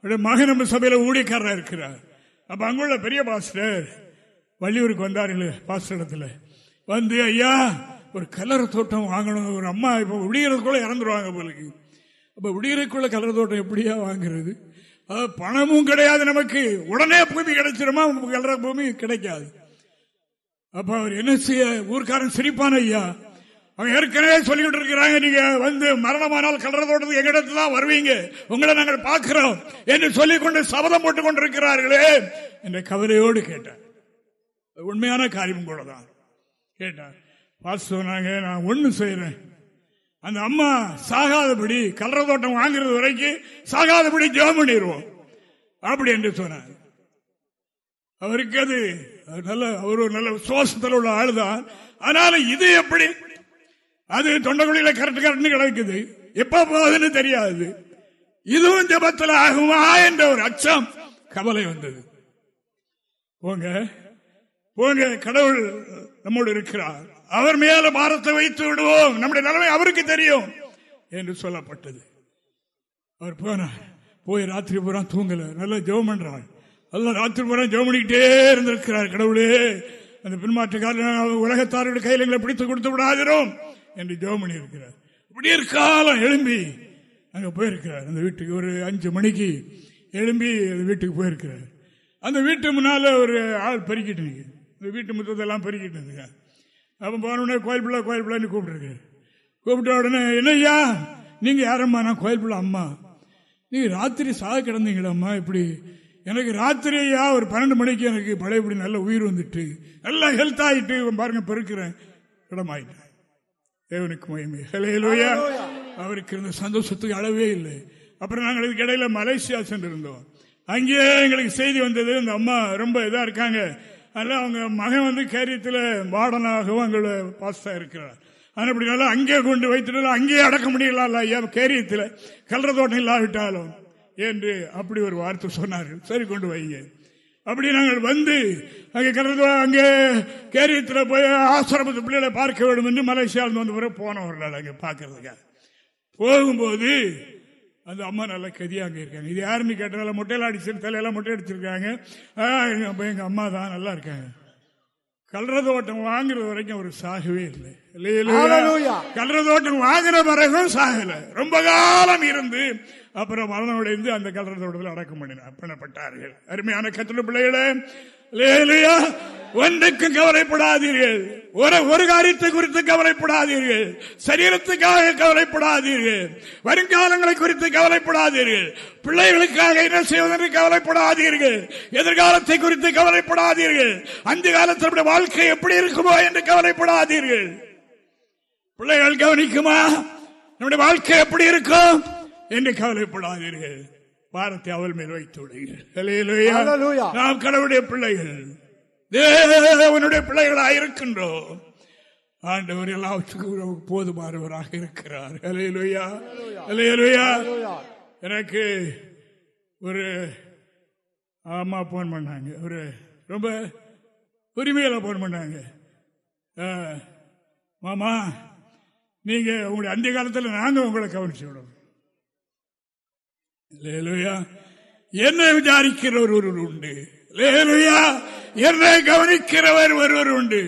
மகன் நம்ம சபையில ஊழியக்காரர் இருக்கிறார். அப்ப அங்குள்ள பெரிய பாஸ்டர் வள்ளியூருக்கு வந்தார்கள் பாஸ்டர் இடத்துல. வந்து ஐயா ஒரு கலர் தோட்டம் வாங்கணும். ஒரு அம்மா இப்ப விடியறதுக்குள்ள இறந்துருவாங்க போலுக்கு. அப்ப விடியறதுக்குள்ள கலர் தோட்டம் எப்படியா வாங்குறது? பணமும் கிடையாது நமக்கு. உடனே பூமி கிடைச்சிருமா? கலர பூமி கிடைக்காது. அப்ப அவர் என்ன செய்ய? ஊர்க்காரன் சிரிப்பான ஐயா அவங்க ஏற்கனவே சொல்லிக்கிட்டு இருக்கிறாங்க. நீங்க வந்து மரணமானால் கலரதோடு தோட்டத்துக்கு எங்கிடத்துல தான் வருவீங்க? உங்களை நாங்கள் பார்க்கிறோம் என்று சொல்லிக் கொண்டு சபதம் போட்டுக் கொண்டிருக்கிறார்களே என்ற கவலையோடு கேட்டார். உண்மையான காரியம் கூட தான் கேட்டார். பார்த்து சொன்னாங்க நான் ஒண்ணு செய்யறேன். அந்த அம்மா சாகாதபடி கலர தோட்டம் வாங்குறது வரைக்கும் சாகாதபடி ஜெபம் பண்ணிடுவோம் அப்படி என்று சொன்னார். அவருக்கு அது நல்ல அவர் நல்ல விசுவாசத்தில் உள்ள ஆளுதான். ஆனாலும் இது எப்படி அது தொண்டகுழியில கரண்ட் கரண்ட் கிடக்குது. எப்ப போகுதுன்னு தெரியாது. இதுவும் ஜபத்தில் ஆகுமா என்ற ஒரு அச்சம் கவலை வந்தது. போங்க. போங்க கடவுள் நம்மோடு இருக்கிறார். அவர் மேல பாரத்தை வைத்து விடுவோம். நம்முடைய நிலைமை அவருக்கு தெரியும் என்று சொல்லப்பட்டது. அவர் போனார். போய் ராத்திரி பூரா தூங்கல. நல்லா ஜெபம் பண்றாள் நல்லா ராத்திரி பூரா ஜெபம் பண்ணிக்கிட்டே இருந்திருக்கிறார் கடவுளே. அந்த பின்மாற்றக்காரர் உலகத்தாருடைய கையில பிடித்து கொடுத்து விடாதிரும். என்று ஜோமணி இருக்கிறார் விடியற் காலம் எழும்பி அங்கே போயிருக்கிறார். அந்த வீட்டுக்கு ஒரு அஞ்சு மணிக்கு எழும்பி அந்த வீட்டுக்கு போயிருக்கிறார். அந்த வீட்டு முன்னால் ஒரு ஆள் பெருக்கிட்டு இந்த வீட்டு முத்தத்தெல்லாம் பெருக்கிட்டு அப்போ போன கோயில் பிள்ளை கோயில் பிள்ளைன்னு கூப்பிட்டுருக்காரு கூப்பிட்ட உடனே என்னையா நீங்கள் யாரம்மா? நான் கோயில் பிள்ளை அம்மா. நீ ராத்திரி சாக கிடந்தீங்களம்மா? இப்படி எனக்கு ராத்திரியா ஒரு பன்னெண்டு மணிக்கு எனக்கு பழையபடி நல்ல உயிர் வந்துட்டு நல்லா ஹெல்த் ஆகிட்டு பாருங்க பெருக்கிறேன். இடமாயிட்டேன் தேவனுக்கு மகிமை. ஹலேலூயா அவருக்கு இருந்த சந்தோஷத்துக்கு அளவே இல்லை. அப்புறம் நாங்கள் இதுக்கு இடையில மலேசியா சென்றிருந்தோம். அங்கேயே எங்களுக்கு செய்தி வந்தது. இந்த அம்மா ரொம்ப இதா இருக்காங்க. அதனால அவங்க மகன் வந்து கேரியத்தில் வார்டனாகவும் அங்கே பாஸ்டா இருக்கிறார். ஆனால் அப்படி நல்லா அங்கே கொண்டு வைத்துட்டு அங்கேயே அடக்க முடியல ஐயா. கேரியத்தில் கல்ற தோட்டம் இல்லாவிட்டாலும். என்று அப்படி ஒரு வார்த்தை சொன்னார்கள். சரி கொண்டு வைங்க அப்படி நாங்கள் வந்து அங்கே கலந்து அங்கே கேரியத்தில் போய் ஆசிரமத்து பிள்ளைகளை பார்க்க வேண்டும் என்று மலேசியாவில் வந்து வர போனவர்கள் அங்கே பார்க்கறதுக்காக போகும்போது அந்த அம்மா நல்லா கதியாக அங்கே இருக்காங்க. இது யாருன்னு கேட்டதால முட்டையில அடிச்சு தலையெல்லாம் மொட்டை அடிச்சிருக்காங்க. எங்கள் அம்மா தான் நல்லா இருக்காங்க. கல்ற தோட்டம் வாங்குறது வரைக்கும் அவர் சாகவே இல்லை. கல்ற தோட்டம் வாங்குற பிறகும் சாகல. ரொம்ப காலம் இருந்து அப்புறம் மரணம் அடைந்து அந்த கல்ற தோட்டத்தில் அடக்கம் பண்ணப்பட்டார்கள். அருமையான கத்திர பிள்ளைகளே ஒன்றுக்கும் கவலைப்படாதீர்கள். ஒரு ஒரு காரியத்தை குறித்து கவலைப்படாதீர்கள். சரீரத்துக்காக கவலைப்படாதீர்கள். வருங்காலங்களை குறித்து கவலைப்படாதீர்கள். பிள்ளைகளுக்காக என்ன செய்வதென்று கவலைப்படாதீர்கள். எதிர்காலத்தை குறித்து கவலைப்படாதீர்கள். அந்த காலத்தில் வாழ்க்கை எப்படி இருக்குமோ என்று கவலைப்படாதீர்கள். பிள்ளைகள் கவனிக்குமா? நம்முடைய வாழ்க்கை எப்படி இருக்கும் என்று கவலைப்படாதீர்கள். பாரத்தை அவள் மேல் வைத்து விடுங்கள். நாம் கடவுளுடைய பிள்ளைகள். தேவனுடைய பிள்ளைகளாக இருக்கின்றோம். ஆண்டவர் எல்லாத்துக்கும் போதுமானவராக இருக்கிறார். அலையலுயா அலையலுயா எனக்கு ஒரு அம்மா போன் பண்ணாங்க. ஒரு ரொம்ப உரிமையில போன் பண்ணாங்க. மாமா நீங்க உங்களுடைய அந்த காலத்தில் நாங்கள் உங்களை கவனிச்சு விடணும். என்ன விசாரிக்கிறவர் ஒரு உண்டு. என்னை கவனிக்கிறவர் ஒருவர் உண்டு.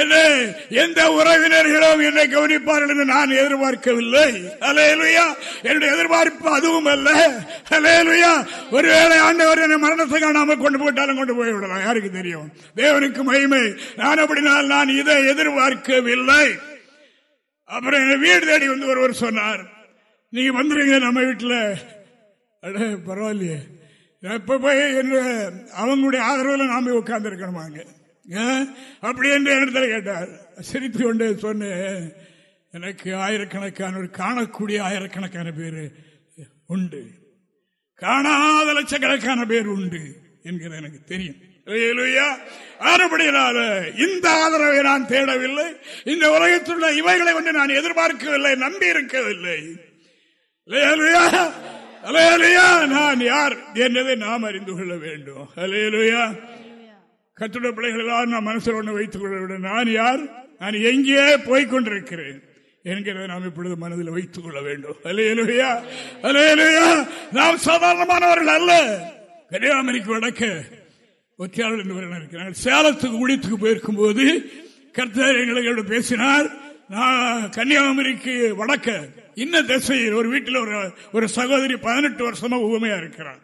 என்னை எந்த உறவினர்களும் என்னை கவனிப்பார்கள் என்று நான் எதிர்பார்க்கவில்லை. அலையலுயா என்னுடைய எதிர்பார்ப்பு அதுவும் அல்ல. அலையலுயா ஒருவேளை ஆண்டவர் என்னை மரணத்தை காணாமல் கொண்டு போயிட்டாலும் கொண்டு போய் விடலாம் யாருக்கு தெரியும்? தேவனுக்கு மகிமை. நான் அப்படினால் நான் இதை எதிர்பார்க்கவில்லை. அப்புறம் வீடு தேடி வந்து ஒருவர் சொன்னார் நீங்க வந்துருங்க நம்ம வீட்டில். அட பரவாயில்லையே. எப்ப போய் என்று அவங்களுடைய ஆதரவில் நாம உட்கார்ந்து இருக்கணுமாங்க அப்படி என்று என்னிடத்தில் கேட்டார். சிரித்து கொண்டு சொன்னேன் எனக்கு ஆயிரக்கணக்கான ஒரு காணக்கூடிய ஆயிரக்கணக்கான பேர் உண்டு. காணாத லட்சக்கணக்கான பேர் உண்டு என்கிற எனக்கு தெரியும். ஆனபடியினால இந்த ஆதரவை நான் தேடவில்லை. இந்த உலகத்தில் உள்ள இவைகளை கொண்டு நான் எதிர்பார்க்கவில்லை நம்பி இருக்கவில்லை அலையலையா நான் யார் என்பதை நாம் அறிந்து கொள்ள வேண்டும். அலையலையா கத்துட பிள்ளைகளெல்லாம் நான் மனசில் ஒன்று வைத்துக் கொள்ள வேண்டும். நான் யார்? நான் எங்கே போய்கொண்டிருக்கிறேன் என்கிறதை நாம் இப்பொழுது மனதில் வைத்துக் கொள்ள வேண்டும். அலையலுயா அலையலுயா நாம் சாதாரணமானவர்கள் அல்ல. கன்னியாகுமரிக்கு வடக்க ஒத்தியாளர் என்று இருக்கிறார்கள் சேலத்துக்கு உடித்துக்கு போயிருக்கும் போது கர்த்தர் எங்களை பேசினார். நான் கன்னியாகுமரிக்கு வடக்க இன்ன திசையில் ஒரு வீட்டில் ஒரு ஒரு சகோதரி பதினெட்டு வருஷமா உவமையா இருக்கிறார்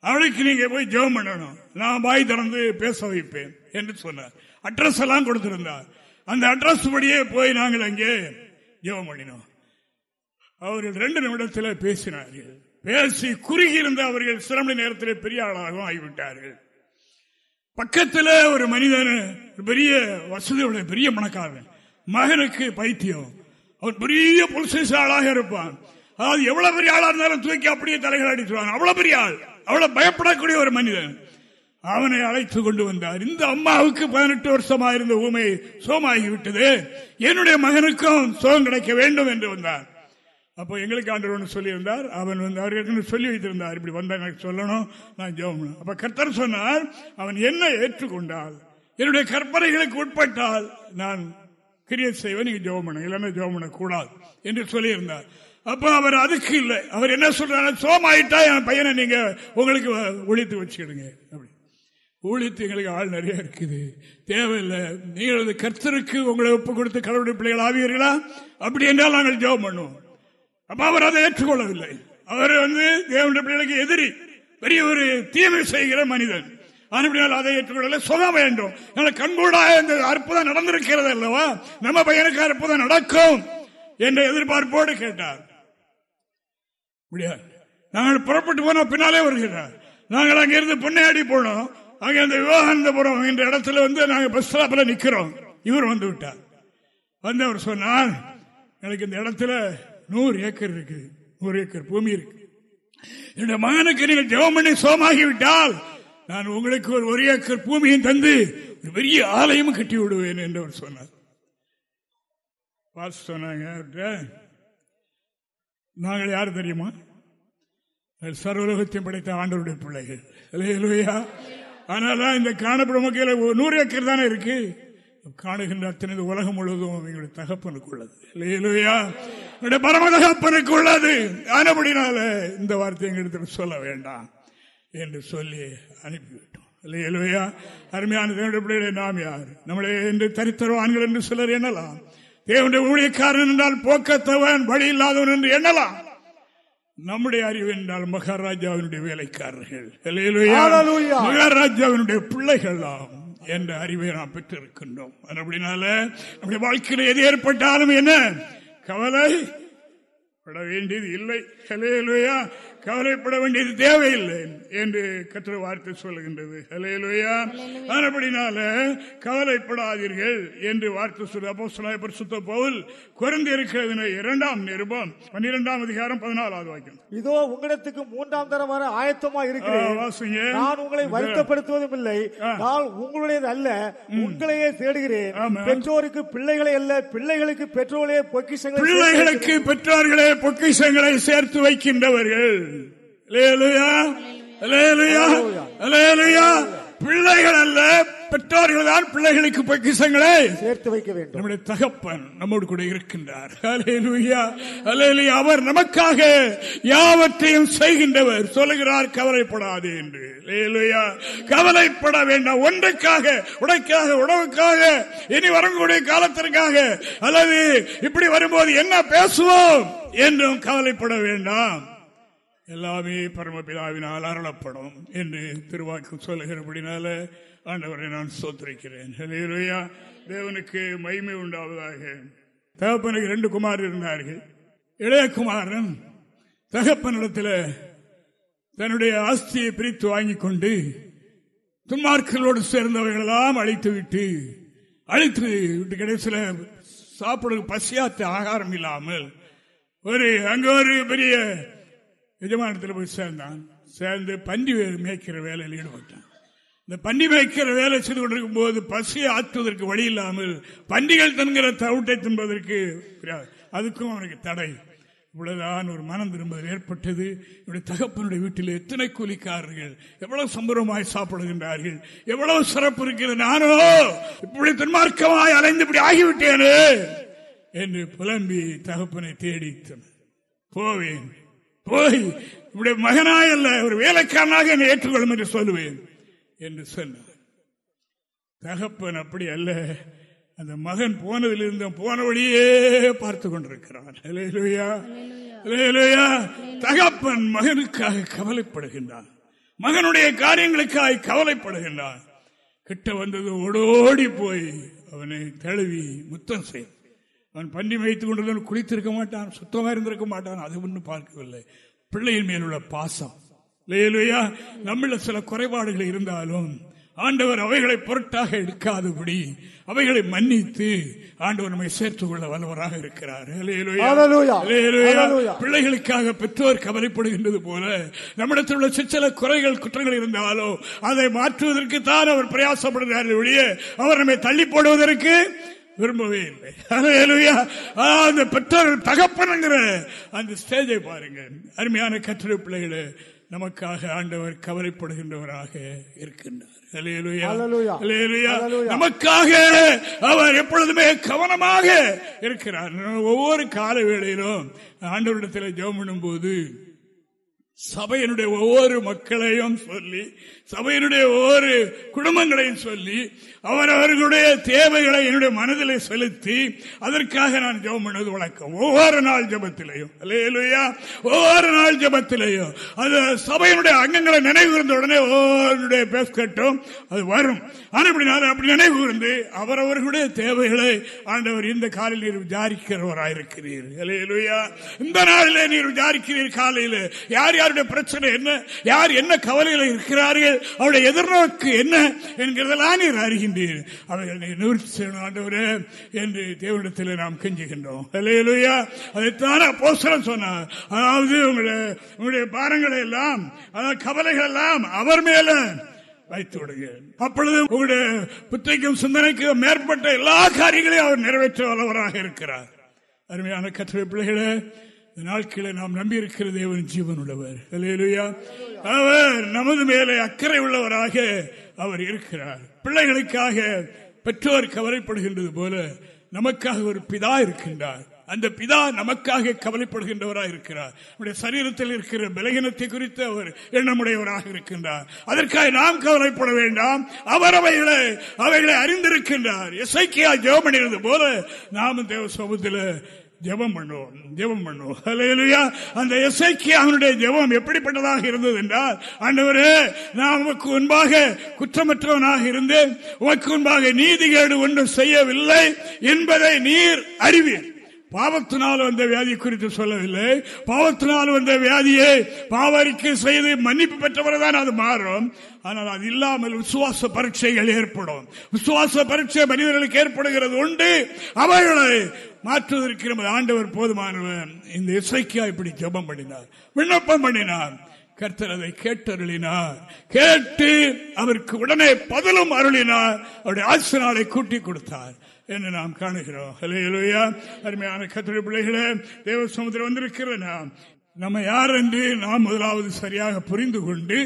அவளுக்கு நீங்க போய் ஜெபம் பண்ணணும். நான் பாய் திறந்து பேச வைப்பேன் என்று சொன்னார். அட்ரஸ் எல்லாம் கொடுத்திருந்தார். அந்த அட்ரஸ் படியே போய் நாங்கள் அங்கே ஜெபம் பண்ணினோம். அவர்கள் ரெண்டு நிமிடத்தில் பேசினார்கள். பேசி குறுகியிருந்த அவர்கள் சிரம நேரத்தில் பெரிய ஆளாகவும் ஆகிவிட்டார்கள். பக்கத்தில் ஒரு மனிதன் பெரிய வசதியுடைய பெரிய மணக்காரன். மகனுக்கு பைத்தியம். அவன் பெரிய புலிசேஷ ஆளாக இருப்பான். அதாவது எவ்வளவு பெரிய ஆளா இருந்தாலும் தூக்கி அப்படியே தலைகள் அடிச்சுவான் அவ்வளவு பெரிய ஆள். அவ்வளவு பயப்படக்கூடிய ஒரு மனிதன். அவனை அழைத்து கொண்டு வந்தார். இந்த அம்மாவுக்கு பதினெட்டு வருஷமா இருந்த ஊமை சோமாகிவிட்டது. என்னுடைய மகனுக்கும் சோகம் கிடைக்க வேண்டும் என்று வந்தார். அப்போ எங்களுக்கு ஆண்டு ஒன்று சொல்லியிருந்தார். அவன் வந்து அவர்களுக்கு சொல்லி வைத்திருந்தார். இப்படி வந்தா எனக்கு சொல்லணும் நான் ஜெபம். அப்ப கர்த்தர் சொன்னார் அவன் என்ன ஏற்றுக்கொண்டால் என்னுடைய கற்பனைகளுக்கு உட்பட்டால் நான் கிரியேட் செய்வ நீங்க ஜெபம் பண்ண. இல்லைன்னா ஜெபம் பண்ணக்கூடாது என்று சொல்லியிருந்தார். அப்ப அவர் அதுக்கு இல்லை. அவர் என்ன சொல்றாரு? சோமாயிட்டா என் பையனை நீங்க உங்களுக்கு ஒழித்து வச்சுக்கிடுங்க. அப்படி. ஊழித்து எங்களுக்கு ஆள் நிறைய இருக்குது. தேவையில்லை. நீங்கள் கர்த்தருக்கு உங்களை ஒப்பு கொடுத்து கடவுளுடைய பிள்ளைகள் ஆவீர்களா? அப்படி என்றால் நாங்கள் ஜோம் பண்ணுவோம். அப்ப அவர் அதை ஏற்றுக்கொள்ளவில்லை. அவர் வந்து தேவனுடைய பிள்ளைகளுக்கு எதிரி. பெரிய ஒரு தீமை செய்கிற மனிதன். அனுப்பினால் அதை ஏற்றுக்கொள்ள சொல்ல வேண்டும். கண்கூடாக இந்த அற்புதம் நடந்திருக்கிறது அல்லவா? நம்ம பையனுக்கு அற்புதம் நடக்கும் என்ற எதிர்பார்ப்போடு கேட்டார். முடியாது நாங்கள் புறப்பட்டு போனோம் பின்னாலே வருகிறார். நாங்கள் அங்கிருந்து பொன்னையாடி போனோம். அங்கே அந்த விவேகானந்தபுரம் என்ற இடத்துல வந்து நாங்கள் பஸ் ஸ்டாப்ல நிற்கிறோம் இவர் வந்து விட்டார். வந்து அவர் சொன்னார் எனக்கு இந்த இடத்துல நூறு ஏக்கர் இருக்கு நூறு ஏக்கர் பூமி இருக்கு என்னுடைய மகனுக்கு நீங்கள் ஜெவம் பண்ணி சோமாகிவிட்டால் நான் உங்களுக்கு ஒரு ஒரு ஏக்கர் பூமியும் தந்து ஒரு பெரிய ஆலயமும் கட்டி விடுவேன் என்று அவர் சொன்னார். பார்த்து சொன்னாங்க நாங்கள் யார் தெரியுமா? சர்வலோகத்தையும் படைத்த ஆண்டவருடைய பிள்ளைகள். இல்லையா ஆனால் இந்த காணப்படும் மக்கள் நூறு ஏக்கர் தானே இருக்கு. காணுகின்ற அத்தனை உலகம் முழுவதும் எங்களுடைய தகப்பனுக்கு உள்ளது. இல்லையா என்னுடைய பரம தகப்பனுக்கு உள்ளது. ஆனபடினால இந்த வார்த்தை எங்களிடத்தில் சொல்ல வேண்டாம். என்று சொல்லி அனுப்பிவிட்டோம். இல்லையா அருமையான தேவனுடைய பிள்ளைகளை நாம் யார்? நம்மளை என்று தரித்தருவான்கள் என்று சிலர் எண்ணலாம். தேவனுடைய ஊழியக்காரன் என்றால் போக்கத்தவன் வழி இல்லாதவன் என்று எண்ணலாம். நம்முடைய அறிவு என்றால் மகாராஜாவினுடைய வேலைக்காரர்கள். மகாராஜாவினுடைய பிள்ளைகள் என்ற அறிவை நாம் பெற்றிருக்கின்றோம். அப்படினால நம்முடைய வாழ்க்கையில் எது ஏற்பட்டாலும் என்ன? கவலை பட வேண்டியது இல்லை. கவலைப்பட வேண்டியது தேவையில்லை என்று கற்ற வார்த்தை சொல்லுகின்றது. ஹலேலுயா அப்படினால கவலைப்படாதீர்கள் என்று வார்த்தை சொல்லு அப்போ பரிசுத்த பவுல் குறைந்து இருக்கிறது இரண்டாம் நிருபம் பன்னிரெண்டாம் அதிகாரம் பதினாலாவது வாக்கியம். இதோ உங்களிடத்துக்கு மூன்றாம் தரம் வர ஆயத்தமா இருக்கிறேன். வாசிங்க. நான் உங்களை வருத்தப்படுத்துவதும் இல்லை. நான் உங்களுடையது அல்ல உங்களையே தேடுகிறேன். பெற்றோருக்கு பிள்ளைகளை அல்ல பிள்ளைகளுக்கு பெற்றோர்களே பொக்கிஷங்களை பிள்ளைகளுக்கு பெற்றார்களே பொக்கிஷங்களை சேர்த்து வைக்கின்றவர்கள். பிள்ளைகள் அல்ல பெற்றோர்கள் தான் பிள்ளைகளுக்கு பொக்கிஷங்களை சேர்த்து வைக்க வேண்டும். நம்முடைய தகப்பன் நம்மோடு கூட இருக்கின்றார். அவர் நமக்காக யாவற்றையும் செய்கின்றவர். சொல்லுகிறார் கவலைப்படாதே என்று. கவலைப்பட வேண்டாம். ஒன்றுக்காக உடைக்காக உணவுக்காக இனி வரக்கூடிய காலத்திற்காக. அல்லது இப்படி வரும்போது என்ன பேசுவோம்? என்றும் கவலைப்பட வேண்டாம். எல்லாமே பரமபிதாவினால் அருளப்படும் என்று திருவாக்கு சொல்லுகிறபடினால ஆண்டவரை நான் சோத்திருக்கிறேன் ஹல்லேலூயா. தேவனுக்கு மய்மை உண்டாவதாக. தகப்பனுக்கு ரெண்டு குமார் இருந்தார்கள். இளையகுமாரன் தகப்பனிடத்தில் தன்னுடைய ஆஸ்தியை பிரித்து வாங்கி கொண்டு துன்மார்களோடு சேர்ந்தவர்களெல்லாம் அழைத்து விட்டு அழைத்து விட்டு கடைசியில் சாப்பிட பசியாத்த ஆகாரம் இல்லாமல் ஒரு அங்கே ஒரு பெரிய எஜமானத்தில் போய் சேர்ந்தான். சேர்ந்து பண்டி மேய்க்கிற வேலையில் ஈடுபட்டான். இந்த பண்டி மேய்க்கிற வேலை செய்து கொண்டிருக்கும் போது பசியை ஆற்றுவதற்கு வழி இல்லாமல் பண்டிகள் தன்கிற தவிட்டை தின்பதற்கு அதுக்கும் அவனுக்கு தடை. இவ்வளவுதான் ஒரு மனம் திரும்பது ஏற்பட்டது. இவருடைய தகப்பனுடைய வீட்டில் எத்தனை கூலிக்காரர்கள் எவ்வளவு சம்பரமாய் சாப்பிடுகின்றார்கள் எவ்வளவு சிறப்பு இருக்கிறது. நானோ இப்படி துன்மார்க்கமாய் அலைந்து இப்படி ஆகிவிட்டேனே என்று புலம்பி தகப்பனை தேடித்தன போவேன். போய் இப்படி மகனாய் அல்ல ஒரு வேலைக்காரனாக என்னை ஏற்றுக்கொள்ளும் என்று சொல்லுவேன் என்று சொன்னார். தகப்பன் அப்படி அல்ல அந்த மகன் போனதிலிருந்து போன வழியே பார்த்து கொண்டிருக்கிறான் தகப்பன் மகனுக்காக கவலைப்படுகின்றான் மகனுடைய காரியங்களுக்காக கவலைப்படுகின்றான் கிட்ட வந்தது ஓடோடி போய் அவனை தழுவி முத்தம் செய் அவன் பன்றி வைத்துக் கொண்டிருந்தவன் குளித்திருக்க மாட்டான் சுத்தமா இருந்திருக்க மாட்டான் அது ஒன்றும் பார்க்கவில்லை. பிள்ளையின் மேலுள்ள பாசம். லேலுயா நம்மள சில குறைபாடுகள் இருந்தாலும் ஆண்டவர் அவைகளை பொருட்டாக எடுக்காதபடி அவைகளை மன்னித்து ஆண்டவர் நம்மை சேர்த்துக் கொள்ள வல்லவராக இருக்கிறார். பிள்ளைகளுக்காக பெற்றோர் கவலைப்படுகின்றது போல நம்மிடத்தில் உள்ள சிற்சில குறைகள் குற்றங்கள் இருந்தாலோ அதை மாற்றுவதற்கு தான் அவர் பிரயாசப்படுகிறார் ஒழிய அவர் நம்மை தள்ளி போடுவதற்கு விரும்பவே இல்லை. அந்த பெற்றோர்கள் தகப்பனுங்கிற அந்த ஸ்டேஜை பாருங்க. அருமையான கற்றலை பிள்ளைகளே நமக்காக ஆண்டவர் கவலைப்படுகின்றவராக இருக்கின்றார். நமக்காக அவர் எப்பொழுதுமே கவனமாக இருக்கிறார். ஒவ்வொரு கால வேளையிலும் ஆண்டவரிடத்தில் ஜெபம் பண்ணும்போது சபையினுடைய ஒவ்வொரு மக்களையும் சொல்லி சபையினுடைய ஒவ்வொரு குடும்பங்களையும் சொல்லி அவரவர்களுடைய தேவைகளை என்னுடைய மனதில் செலுத்தி அதற்காக நான் ஜெபம் பண்ணது வழக்கம். ஒவ்வொரு நாள் ஜபத்திலையும். ஒவ்வொரு நாள் ஜபத்திலையும். அது சபையினுடைய அங்கங்களை நினைவு இருந்த உடனே ஒவ்வொருடைய பேஸ்கட்டும் அது வரும். ஆனால் அப்படி நினைவு இருந்து அவரவர்களுடைய தேவைகளை ஆண்டவர் இந்த காலையில் நீர் விசாரிக்கிறவராயிருக்கிறீர் இந்த நாளிலே நீர் விசாரிக்கிறீர் காலையில். யார் யாருடைய பிரச்சனை என்ன? யார் என்ன கவலையில் இருக்கிறார்கள்? அவருடைய எதிர்நோக்கு என்ன என்கிறதெல்லாம் நீர் அறிகின்றீர். அவைகளை நிவர்த்தி செய்யணும் ஆண்டவரே என்று தேவனிடத்தில் நாம் கெஞ்சுகின்றோம். அதைத்தான போஸ்டரம் சொன்னார். அதாவது உங்களுடைய உங்களுடைய பாரங்களை எல்லாம் அதாவது கவலைகள் எல்லாம் அவர் மேல வைத்து விடுங்க அப்பொழுது உங்களுடைய புத்திக்கும் சிந்தனைக்கும் மேற்பட்ட எல்லா காரியங்களையும் அவர் நிறைவேற்ற வல்லவராக இருக்கிறார். அருமையான கற்ற பிள்ளைகளை நாட்களை நாம் நம்பி இருக்கிற தேவன் ஜீவன் உள்ளவர் அவர் நமது மேலே அக்கறை உள்ளவராக அவர் இருக்கிறார். பிள்ளைகளுக்காக பெற்றோர் கவலைப்படுகின்றது போல நமக்காக ஒரு பிதா இருக்கின்றார். அந்த பிதா நமக்காக கவலைப்படுகின்றவராக இருக்கிறார். நம்முடைய சரீரத்தில் இருக்கிற பலகீனத்தை குறித்து அவர் எண்ணமுடையவராக இருக்கின்றார். அதற்காக நாம் கவலைப்பட வேண்டாம். அவர் அவைகளை அவைகளை அறிந்திருக்கின்றார். இசைக்கியா ஜெவமணிகிறது போல நாமும் தேவ சோபத்தில் ஜெபம் பண்ணுவோம் ஜெபம் பண்ணுவோம் அந்த எஸ்ஐக்கு அவனுடைய ஜெபம் எப்படிப்பட்டதாக இருந்தது என்றால் ஆண்டவரே நான் உமக்கு முன்பாக குற்றமற்றவனாக இருந்தேன். உமக்கு முன்பாக நீதிகேடு ஒன்றும் செய்யவில்லை என்பதை நீர் அறிவீர். பாவத்தினால் வந்த வியாதி குறித்து சொல்லவில்லை. பாவத்தினால் வந்த வியாதியை பாவரிக்கை செய்து மன்னிப்பு பெற்றவர் தான் அது மாறும். ஆனால் அது இல்லாமல் விசுவாச பரீட்சைகள் ஏற்படும். விசுவாச பரீட்சை மனிதர்களுக்கு ஏற்படுகிறது உண்டு. அவர்களை மாற்றுவதற்கு நமது ஆண்டவர் போதுமானவன் இந்த இசைக்கா இப்படி ஜபம் பண்ணினார். விண்ணப்பம் பண்ணினார். கர்த்தர் அதை கேட்டருளினார். கேட்டு அவருக்கு உடனே பதிலும் அருளினார். அவருடைய ஆசினாலை கூட்டி கொடுத்தார். என்று நாம் காணுகிறோம் அருமையான கத்திரி பிள்ளைகளே தேவ சமுதிரம் வந்திருக்கிற நாம் நம்ம யார் என்று நாம் முதலாவது சரியாக புரிந்து கொண்டு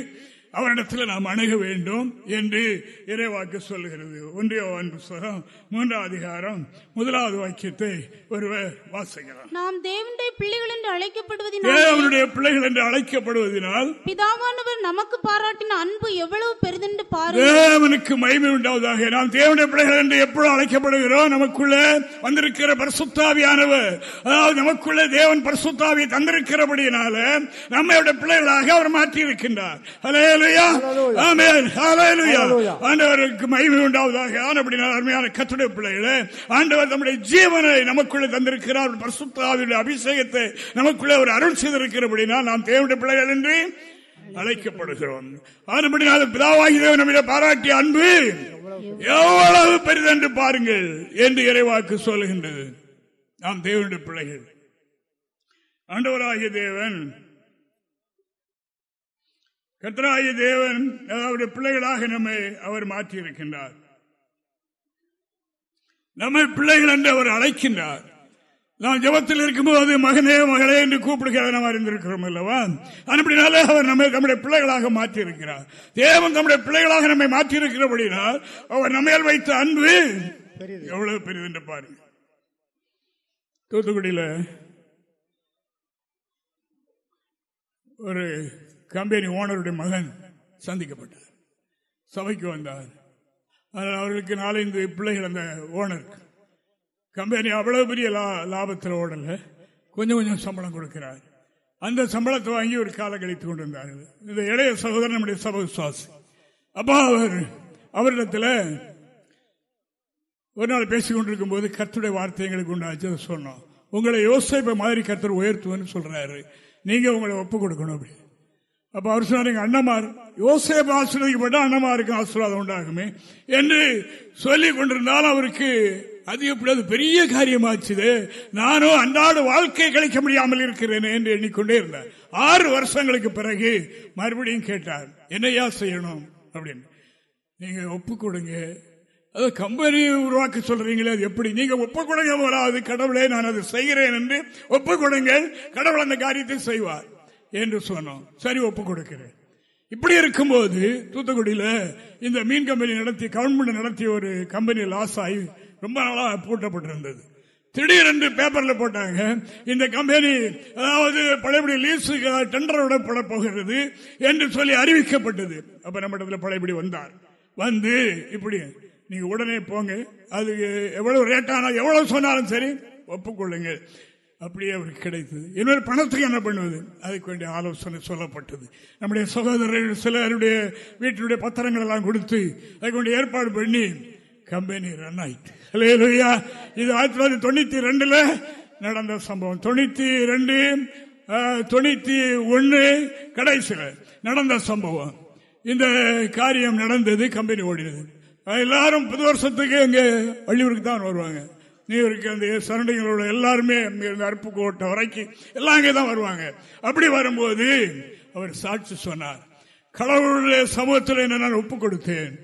அவரிடத்தில் நாம் அணுக வேண்டும் என்று இறைவாக்கு சொல்லுகிறது. ஒன்றிய புஸ்தகம் மூன்றாம் அதிகாரம் முதலாவது வாக்கியத்தை ஒருவர் வாசிக்கிறார் நாம் தேவனுடைய பிள்ளைகள் என்று அழைக்கப்படுவதனால் தேவனுடைய பிள்ளைகள் என்று அழைக்கப்படுவதனால் பிதாவானவர் நமக்கு பாராட்டின அன்பு எவ்வளவு பெரிதென்று பாரு தேவனுக்கு மகிமை உண்டாவதாக. நாம் தேவனுடைய பிள்ளைகள் என்று எப்பொழுது அழைக்கப்படுகிறோம்? நமக்குள்ளே வந்திருக்கிற பரிசுத்தாவியானவர் அதாவது நமக்குள்ளே தேவன் பரிசுத்தாவியை தந்திருக்கிறபடியினால நம்மளுடைய பிள்ளைகளாக அவர் மாற்றி இருக்கின்றார் ஆண்டவருக்கு மகிமை உண்டாவதாக. ஆனப்படினால் அருமையான கத்துடைய பிள்ளைகளே ஆண்டவர் நம்முடைய ஜீவனை நமக்குள்ளே தந்திருக்கிறார். பரிசுத்தாவியுடைய அபிஷேகத்தை நமக்குள்ளே ஒரு அருள் செய்திருக்கிறபடினால் நாம் தேவனுடைய பிள்ளைகள் என்று அழைக்கப்படுகிறோம். ஆனப்படினால் பிதாவாகி தேவன் நம்மிட பாராட்டிய அன்பு எவ்வளவு பெரிதென்று பாருங்கள் என்று இறைவாக்கு சொல்லுகின்றது. நாம் தேவனுடைய பிள்ளைகள். ஆண்டவராகிய தேவன் கத்தராய தேவன் அவருடைய பிள்ளைகளாக நம்மை அவர் மாற்றியிருக்கின்றார். நம்மை பிள்ளைகள் என்று அவர் அழைக்கின்றார். நாம் ஜபத்தில் இருக்கும்போது மகனே மகளே என்று கூப்பிடுகிறத நாம் அறிந்திருக்கிறோம் அல்லவா? அப்படினாலே அவர் நம்மை நம்முடைய பிள்ளைகளாக மாற்றியிருக்கிறார். தேவன் நம்முடைய பிள்ளைகளாக நம்மை மாற்றியிருக்கிறபடினால் அவர் நம்மையால் வைத்த அன்பு எவ்வளவு பெரியது என்று பாருங்க தூத்துக்குடியில் ஒரு கம்பெனி ஓனருடைய மகன் சந்திக்கப்பட்டார். சபைக்கு வந்தார். அவர்களுக்கு நாலஞ்சு பிள்ளைகள் அந்த ஓனருக்கு கம்பெனி அவ்வளவு பெரிய லாபத்தில் ஓடல. கொஞ்சம் கொஞ்சம் சம்பளம் கொடுக்கிறார். அந்த சம்பளத்தை வாங்கி ஒரு காலம் கழித்து கொண்டிருந்தார்கள். இந்த இளைய சகோதரன் நம்முடைய சபை சுவாசி அவர் அவரிடத்தில் ஒரு நாள் பேசிக் கொண்டிருக்கும் போது கத்துடைய வார்த்தை எங்களுக்கு உண்டாச்சு. சொன்னோம். உங்களை யோசிப்ப மாதிரி கத்தர் உயர்த்துவன்னு சொல்றாரு. நீங்க உங்களை ஒப்பு கொடுக்கணும் அப்படி அப்ப அவர் சொன்னார் அண்ணமார் யோசேப் ஆசிரியப்பட்ட அண்ணமாருக்கு ஆசீர்வாதம் உண்டாகுமே என்று சொல்லிக் கொண்டிருந்தாலும் அவருக்கு அது எப்படி அது பெரிய காரியமாச்சுது. நானும் அன்றாட வாழ்க்கை கழிக்க முடியாமல் இருக்கிறேன் என்று எண்ணிக்கொண்டே இருந்தார். ஆறு வருஷங்களுக்கு பிறகு மறுபடியும் கேட்டார் என்னையா செய்யணும் அப்படின்னு. நீங்க ஒப்பு கொடுங்க. அது கம்பெனி உருவாக்க சொல்றீங்களே அது எப்படி? நீங்க ஒப்பு கொடுங்க வராது கடவுளே நான் அதை செய்கிறேன் என்று ஒப்பு கொடுங்க கடவுள் அந்த காரியத்தை செய்வார். என்று சொன்னோம். சரி ஒப்பு கொடுக்கிறேன். இப்படி இருக்கும்போது தூத்துக்குடியில் இந்த மீன் கம்பெனி நடத்தி கவர்மெண்ட் நடத்திய ஒரு கம்பெனி லாஸ் ஆகி ரொம்ப நாளாக பூட்டப்பட்டிருந்தது. திடீரென்று பேப்பரில் போட்டாங்க இந்த கம்பெனி அதாவது பழையபடி லீஸு டெண்டர் விடப்பட போகிறது என்று சொல்லி அறிவிக்கப்பட்டது. அப்போ நம்ம இடத்துல பழையபடி வந்தார். வந்து இப்படி நீங்கள் உடனே போங்க அது எவ்வளவு ரேட்டானா எவ்வளவு சொன்னாலும் சரி ஒப்புக்கொள்ளுங்க அப்படியே அவருக்கு கிடைத்தது. இன்னொரு பணத்துக்கு என்ன பண்ணுவது? அதுக்கு வேண்டிய ஆலோசனை சொல்லப்பட்டது. நம்முடைய சகோதரர்கள் சிலருடைய வீட்டினுடைய பத்திரங்கள் எல்லாம் கொடுத்து அதுக்கு வேண்டிய ஏற்பாடு பண்ணி கம்பெனி ரன் ஆயிட்டு. இல்லையா இது ஆயிரத்தி தொள்ளாயிரத்தி தொண்ணூத்தி ரெண்டில் நடந்த சம்பவம். தொண்ணூத்தி ரெண்டு தொண்ணூத்தி ஒன்று கடைசியில் நடந்த சம்பவம். இந்த காரியம் நடந்தது கம்பெனி ஓடினது. எல்லாரும் புது வருஷத்துக்கு இங்கே வள்ளியூருக்கு தான் வருவாங்க. நியூயார்க்கு அந்த சரண்டிகளோட எல்லாருமே அறுப்பு கோட்டை வரைக்கும் எல்லாம் அங்கே தான் வருவாங்க. அப்படி வரும்போது அவர் சாட்சி சொன்னார். கடவுளுடைய சமூகத்தில் என்ன நான் ஒப்புக் கொடுத்தேன்.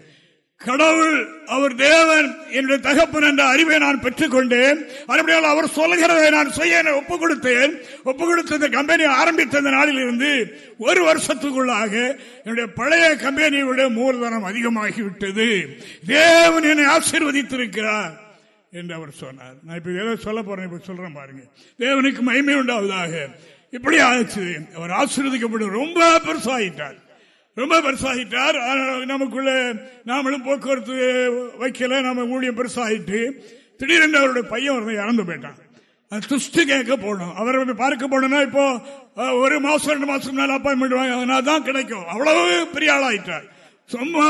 கடவுள் அவர் தேவன் என்னுடைய தகப்பன் என்ற அறிவை நான் பெற்றுக் கொண்டேன் அவர் சொல்லுகிறதை நான் செய்ய ஒப்புக் கொடுத்தேன். ஒப்புக் கொடுத்த கம்பெனி ஆரம்பித்த நாளில் இருந்து ஒரு வருஷத்துக்குள்ளாக என்னுடைய பழைய கம்பெனியுடைய மூலதனம் அதிகமாகிவிட்டது. தேவன் என்னை ஆசீர்வதித்திருக்கிறார். என்று அவர் சொன்னார். நான் இப்ப ஏதோ சொல்ல போறேன் இப்ப சொல்றேன் பாருங்க. தேவனுக்கு மகிமை உண்டாவதாக. இப்படி ஆச்சு அவர் ஆசீர்வதிக்கப்பட்டு ரொம்ப பெருசாகிட்டார். ரொம்ப பெருசாகிட்டார். நமக்குள்ள நாமளும் போக்குவரத்து வைக்கல நம்ம ஊழியம் பெருசாகிட்டு திடீரென்று அவருடைய பையன் வந்து இறந்து போயிட்டான். துஷ்டி கேட்க போனோம். அவரை பார்க்க போனோம்னா இப்போ ஒரு மாசம் ரெண்டு மாசம் மேல அப்பாயின்மெண்ட் வாங்க தான் கிடைக்கும். அவ்வளவு பெரிய ஆளாயிட்டார். சும்மா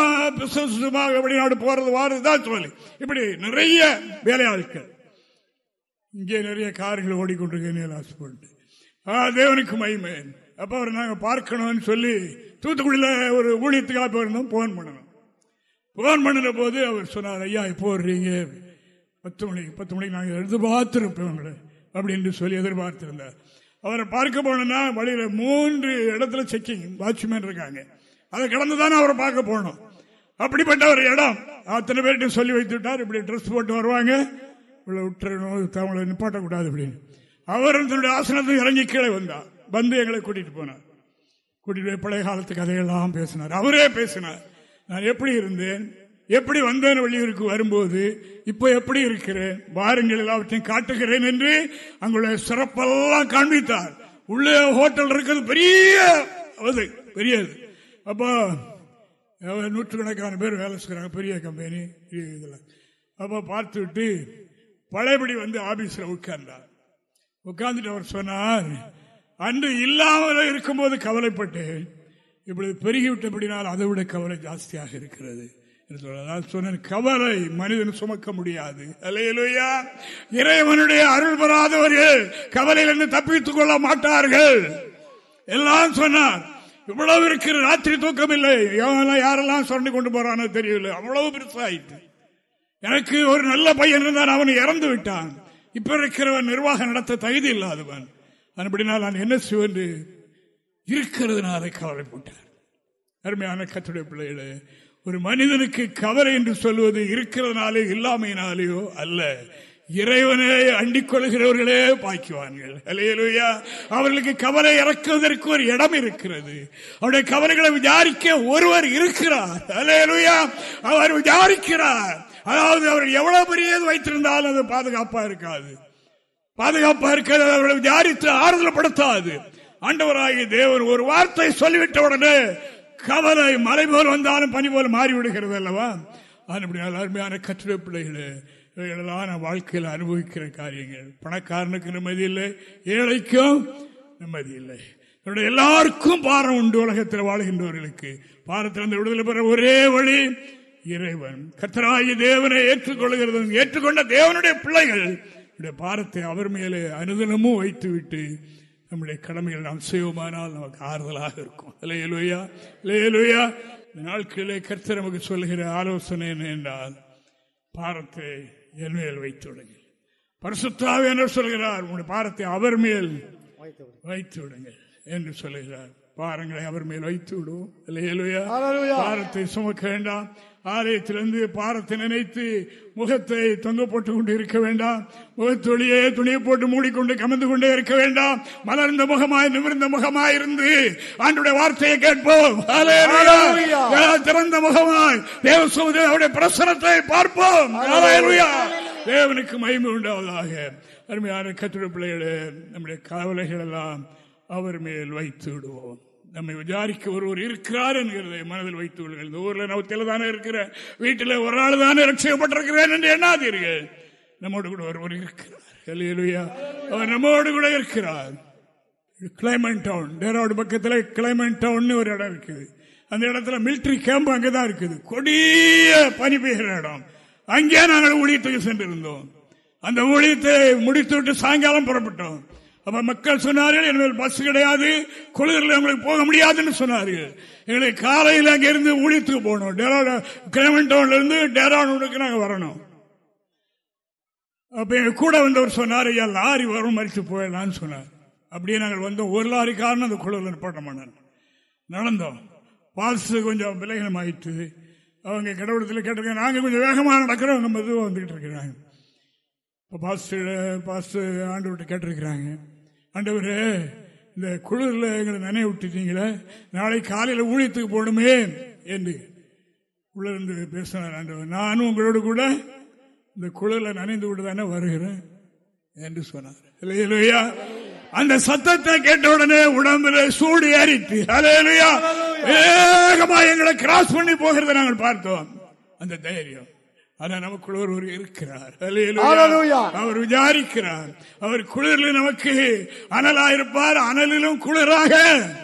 சும்மா வெளிநாடு போறது வாரதுதான் சொல்லி. இப்படி நிறைய வேலையாட்கள். இங்கே நிறைய கார்கள் ஓடிக்கொண்டிருக்கேன் ஆசைப்பட்டு தேவனுக்கு மகிமை. அப்ப அவர் நாங்கள் பார்க்கணும்னு சொல்லி தூத்துக்குடியில் ஒரு ஊழியத்துக்காக போயிருந்தோம் போன் பண்ணணும். போன் பண்ணின போது அவர் சொன்னார் ஐயா இப்போ வர்றீங்க? பத்து மணிக்கு பத்து மணிக்கு நாங்கள் எதிர்பார்த்துருப்போம் உங்களை அப்படின்னு சொல்லி எதிர்பார்த்திருந்தார். அவரை பார்க்க போனோம்னா வழியில் மூன்று இடத்துல செக்கிங் வாட்ச்மேன் இருக்காங்க. அதை கடந்து தானே அவரை பார்க்க போகணும். அப்படிப்பட்ட ஒரு இடம். அத்தனை பேர்கிட்ட சொல்லி வைத்து விட்டார் இப்படி ட்ரெஸ் போட்டு வருவாங்க. இவ்வளவு விட்டுறணும் அவங்களை நிப்பாட்டக்கூடாது அப்படின்னு. அவர் தன்னுடைய ஆசனத்தில் இறங்கி கீழே வந்தார். வந்து எங்களை கூட்டிட்டு போனார். கூட்டிட்டு போய் பழைய காலத்து கதையெல்லாம் பேசினார். அவரே பேசினார். நான் எப்படி இருந்தேன்? எப்படி வந்தேன் வெளியூருக்கு வரும்போது? இப்போ எப்படி இருக்கிறேன்? வாருங்கள் எல்லாவற்றையும் காட்டுகிறேன் என்று அங்குள்ள சிறப்பெல்லாம் காண்பித்தார். உள்ளே ஹோட்டல் இருக்கிறது பெரிய பெரியது. அப்போ நூற்றுக்கணக்கான பேர் வேலை செய்கிறாங்க பெரிய கம்பெனி இதில். அப்போ பார்த்துவிட்டு பழையபடி வந்து ஆபீஸில் உட்கார்ந்தார். உட்கார்ந்துட்டு அவர் சொன்னார் அன்று இல்லாமல் இருக்கும்போது கவலைப்பட்டேன். இப்படி பெருகிவிட்டபடினால் அதை விட கவலை ஜாஸ்தியாக இருக்கிறது. சொன்ன கவலை மனிதன் சுமக்க முடியாது. அலையலுயா இறைவனுடைய அருள் பெறாதவர்கள் கவலையிலிருந்து தப்பித்துக் கொள்ள மாட்டார்கள். எல்லாம் சொன்னார். இவ்வளவு இருக்கிற ராத்திரி தூக்கம் இல்லை யாரெல்லாம் சொல்லி கொண்டு போறானோ தெரியல அவ்வளவு பெருசாயிட்டு. எனக்கு ஒரு நல்ல பையன் இருந்தான். அவன் இறந்து விட்டான். இப்ப இருக்கிறவன் நிர்வாகம் நடத்த தகுதி இல்லாதவன். அப்படினால் நான் என்ன செய்வேன் இருக்கிறதுனால கவலைப்பட்டார். அருமையான கத்துடைய பிள்ளைகளே ஒரு மனிதனுக்கு கவலை என்று சொல்வது இருக்கிறதுனாலே இல்லாமையினாலேயோ அல்ல. இறைவனை அண்டிக் கொள்கிறவர்களே பாய்க்குவார்கள். அலையலுயா அவர்களுக்கு கவலை இறக்குவதற்கு ஒரு இடம் இருக்கிறது. அவருடைய கவலைகளை விசாரிக்க ஒருவர் இருக்கிறார். அலையலுயா அவர் விசாரிக்கிறார். அதாவது அவர் எவ்வளவு பெரிய வைத்திருந்தாலும் அது பாதுகாப்பா இருக்காது. பாதுகாப்பா இருக்கிறது அவர்களை விசாரித்து ஆறுதல் படுத்தாது ஆண்டவராகி தேவர் ஒரு வார்த்தை சொல்லிவிட்ட உடனே கவலை மலை போல் வந்தாலும் பனி போல் மாறிவிடுகிறது அல்லவா? அருமையான கற்றுரை பிள்ளைகளே இவைகளெல்லாம் வாழ்க்கையில் அனுபவிக்கிற காரியங்கள். பணக்காரனுக்கு நிம்மதி இல்லை ஏழைக்கும் நிம்மதி இல்லை. எல்லாருக்கும் பாரம் உண்டு உலகத்தில் வாழ்கின்றவர்களுக்கு. பாரத்திலிருந்து விடுதலை பெற ஒரே வழி இறைவன். கத்தராகி தேவனை ஏற்றுக்கொள்கிறது ஏற்றுக்கொண்ட தேவனுடைய பிள்ளைகள் பாரத்தை அவர் மேலே அனுதினமும் வைத்துவிட்டு நம்முடைய கடமைகள் நாம் செய்வோமானால் நமக்கு ஆறுதலாக இருக்கும். இல்லையலுயா இல்லையலுயா நாட்களிலே கர்த்தர் நமக்கு சொல்லுகிற ஆலோசனை என்ன என்றால் பாரத்தை என் மேல் வைத்து விடுங்கள் பரிசுத்தாவே என்று சொல்கிறார். உங்களுடைய பாரத்தை அவர் மேல் வைத்து விடுங்கள் என்று சொல்லுகிறார் பாரங்களை அவர் மேல் வைத்து விடுவோம் பாரத்தை சுமக்க வேண்டாம். ஆலயத்திலிருந்து பாரத்தை நினைத்து முகத்தை தொங்க போட்டுக் கொண்டு இருக்க வேண்டாம். முகத்தொழியே துணியை போட்டு மூடிக்கொண்டு கமந்து கொண்டே இருக்க வேண்டாம். மலர்ந்த முகமாய் நிமிர்ந்த முகமாய் இருந்து ஆண்டுடைய வார்த்தையை கேட்போம். திறந்த முகமாய் தேவ அவருடைய பிரசனத்தை பார்ப்போம். தேவனுக்கு மகிமை உண்டாவதாக. அருமையான கத்திர பிள்ளைகளே நம்முடைய கவலைகள் எல்லாம் அவர் மேல் வைத்து விடுவோம். நம்மை விசாரிக்க ஒருவர் இருக்கிறார் என்கிறதை மனதில் வைத்துக் கொள்ளுங்கள். இந்த ஊரில் நவத்தில் தானே இருக்கிற வீட்டில் ஒரு ஆள் தானே ரட்சிக்கப்பட்டிருக்கிறேன் என்று எண்ணாதீர்கள். நம்மோடு கூட ஒருவர் இருக்கிறார். அவர் நம்மோடு கூட இருக்கிறார். கிளைமன் டவுன் டேராடு பக்கத்தில் கிளைமன் டவுன் ஒரு இடம் இருக்குது. அந்த இடத்துல மிலிட்டரி கேம்ப் அங்கே தான் இருக்குது. கொடிய பனி பெய்கிற இடம். அங்கே நாங்கள் ஊழியத்துக்கு சென்றிருந்தோம். அந்த ஊழியத்தை முடித்துவிட்டு சாயங்காலம் புறப்பட்டோம். அப்ப மக்கள் சொன்னார்கள் என்மேல் பஸ் கிடையாது குளிரில் உங்களுக்கு போக முடியாதுன்னு சொன்னார்கள். எங்களை காலையில் அங்கிருந்து ஊழித்துக்கு ஊழியத்துக்கு போகணும் கிளமண்டவுன்ல இருந்து டேரானூருக்கு நாங்கள் வரணும். அப்ப எங்க கூட வந்தவர் சொன்னார் ஐயா லாரி வரும் மறித்து போயிடலாம்னு சொன்னார். அப்படியே நாங்கள் வந்தோம். ஒரு லாரி காரணம் அந்த குழுவில் நிப்பாட்ட மாட்டான் நடந்தோம். பால்ஸ் கொஞ்சம் விலகினம் ஆயிட்டு அவங்க கடவுளத்தில் கேட்டிருக்காங்க நாங்கள் கொஞ்சம் வேகமாக நடக்கிறோம். அவங்க மெதுவாக வந்துகிட்டு இருக்கிறாங்க. இப்போ பாஸ்டர் பாஸ்டர் ஆண்டு விட்டு கேட்டிருக்கிறாங்க. ஆண்டவர் இந்த குளிரில் எங்களை நினைவு விட்டுட்டீங்களே நாளை காலையில் ஊழியத்துக்கு போகணுமே என்று உள்ளிருந்து பேசினார் ஆண்டவர். நானும் உங்களோடு கூட இந்த குளிரில் நனைந்து விட்டு தானே வருகிறேன் என்று சொன்னார். இல்லையா அந்த சத்தத்தை கேட்ட உடனே உடம்புல சூடு ஏறிட்டு அலையலையா வேகமா எங்களை கிராஸ் பண்ணி போகிறத நாங்கள் பார்த்தோம். அந்த தைரியம். ஆனா நமக்குள்ள ஒருவர் இருக்கிறார். அவர் விசாரிக்கிறார். அவர் குளிரில் நமக்கு அனலா இருப்பார் அனலிலும் குளிராக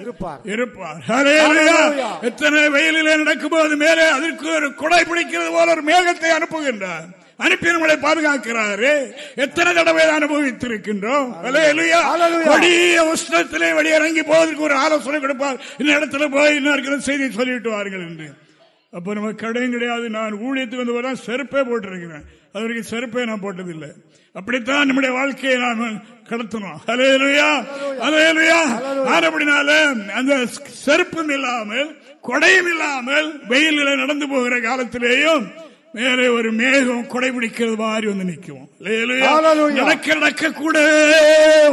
இருப்பார். இருப்பார். எத்தனை வெயிலில் நடக்கும்போது மேலே அதற்கு ஒரு குடை பிடிக்கிறது போல ஒரு மேகத்தை அனுப்புகின்றார். அனுப்பி நம்மளை பாதுகாக்கிறாரு. எத்தனை தடவை அனுபவித்திருக்கின்றோம். கொடிய உஷ்ணத்திலே வெளியிறங்கி போவதற்கு ஒரு ஆலோசனை கொடுப்பார். இந்த இடத்துல போய் இன்னும் இருக்கிற செய்தி சொல்லிட்டு வாருங்கள் என்று. அப்ப நம்ம கடையும் கிடையாது. நான் ஊழியத்துக்கு வந்து வரேன் செருப்பே போட்டிருக்கிறேன். அது வரைக்கும் செருப்பே நான் போட்டதில்லை. அப்படித்தான் நம்முடைய வாழ்க்கையை நாம் கடத்தணும். அலையலுயா அலையலுயா அப்படினால அந்த செருப்பும் இல்லாமல் கொடையும் இல்லாமல் வெயிலில் நடந்து போகிற காலத்திலேயும் மேலே ஒரு மேகம் கொடை பிடிக்கிறது மாதிரி வந்து நிற்கும். நடக்க நடக்க கூட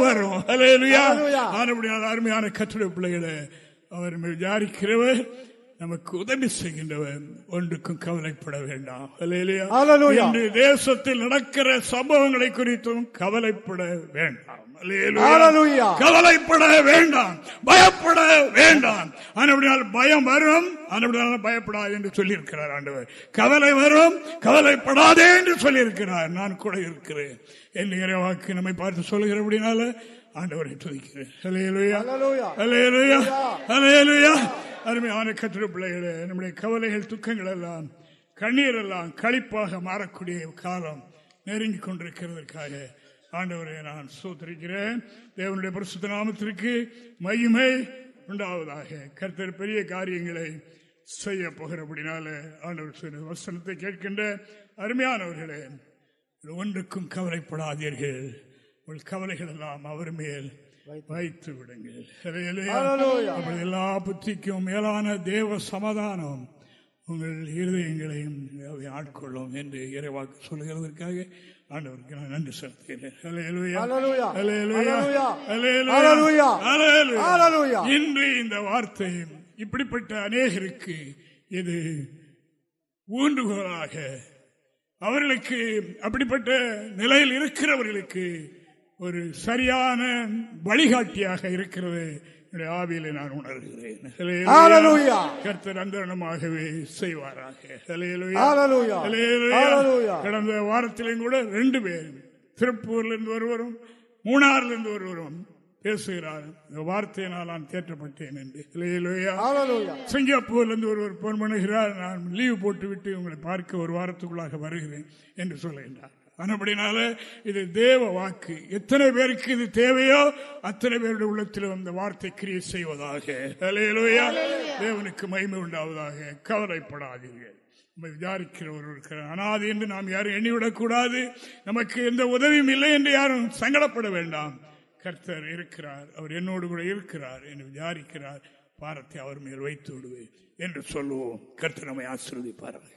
வரும். அல்லேலூயா. ஹalleluya. ஆனபடியால் அருமையான கற்றுடைய பிள்ளைகளை அவர் விசாரிக்கிறவர் நமக்கு உதவி செய்கின்றவர் ஒன்றுக்கும் கவலைப்பட வேண்டாம். இன்று தேசத்தில் நடக்கிற சம்பவங்களை குறித்தும் கவலைப்பட வேண்டாம். கவலைப்பட வேண்டாம். பயப்பட வேண்டாம். ஆனபடியால் பயம் வரும். ஆனபடியால் பயப்படாது என்று சொல்லியிருக்கிறார் ஆண்டவர். கவலை வரும். கவலைப்படாதே என்று சொல்லியிருக்கிறார். நான் கூட இருக்கிறேன். என்கிற வாக்கு நம்மை பார்த்து சொல்லுகிறபடினால ஆண்டவரை துதிக்கிறேன். அருமையான கத்திர பிள்ளைகளே நம்முடைய கவலைகள் துக்கங்கள் எல்லாம் கண்ணீர் எல்லாம் களிப்பாக மாறக்கூடிய காலம் நெருங்கி கொண்டிருக்கிறதற்காக ஆண்டவரை நான் சோதரிக்கிறேன் தேவனுடைய பரிசுத்த நாமத்திற்கு மகிமை உண்டாவதாக. கர்த்தர் பெரிய காரியங்களை செய்ய போகிறபடினால ஆண்டவர் சொன்ன வசனத்தை கேட்கின்ற அருமையானவர்களே ஒன்றுக்கும் கவலைப்படாதீர்கள். உங்கள் கவலைகள் எல்லாம் அவர் மேல் வைத்து விடுங்கள். எல்லா புத்திக்கும் மேலான தேவ சமாதானம் உங்கள் இருதயங்களையும் ஆட்கொள்ளும் என்று இறைவாக்கு சொல்லுகிறதற்காக ஆண்டவருக்கு நான் நன்றி செலுத்துகிறேன். இன்று இந்த வார்த்தையும் இப்படிப்பட்ட அநேகருக்கு இது ஊன்றுகோலாக. அவர்களுக்கு அப்படிப்பட்ட நிலையில் இருக்கிறவர்களுக்கு ஒரு சரியான வழிகாட்டியாக இருக்கிறது என்னுடைய ஆவியிலே நான் உணர்கிறேன். கர்த்தர் அந்தரணமாகவே செய்வாராக. கடந்த வாரத்திலும் கூட ரெண்டு பேர் திருப்பூர்ல இருந்து ஒருவரும் மூணாறுல இருந்து ஒருவரும் பேசுகிறார். இந்த வார்த்தையினால் நான் தேற்றப்பட்டேன் என்று. சிங்கப்பூர்ல இருந்து ஒருவர் போன் பண்ணுகிறார். நான் லீவ் போட்டுவிட்டு உங்களை பார்க்க ஒரு வாரத்துக்குள்ளாக வருகிறேன் என்று சொல்லுகின்றார். ஆனபடினால இது தேவ வாக்கு. எத்தனை பேருக்கு இது தேவையோ அத்தனை பேருடைய உள்ளத்திலும் அந்த வார்த்தை கிரியை செய்வதாக. தேவனுக்கு மகிமை உண்டாவதாக. கவலைப்படாதீர்கள். நம்மை விசாரிக்கிற ஒரு இருக்கிறார். அனாது என்று நாம் யாரும் எண்ணிவிடக்கூடாது. நமக்கு எந்த உதவியும் இல்லை என்று யாரும் சங்கடப்பட வேண்டாம். கர்த்தர் இருக்கிறார். அவர் என்னோடு கூட இருக்கிறார் என்று விசாரிக்கிறார். பாரத்தை அவர் மேல் வைத்து விடுவேன் என்று சொல்லுவோம். கர்த்தர் நம்மை ஆசீர்வதிப்பார்கள்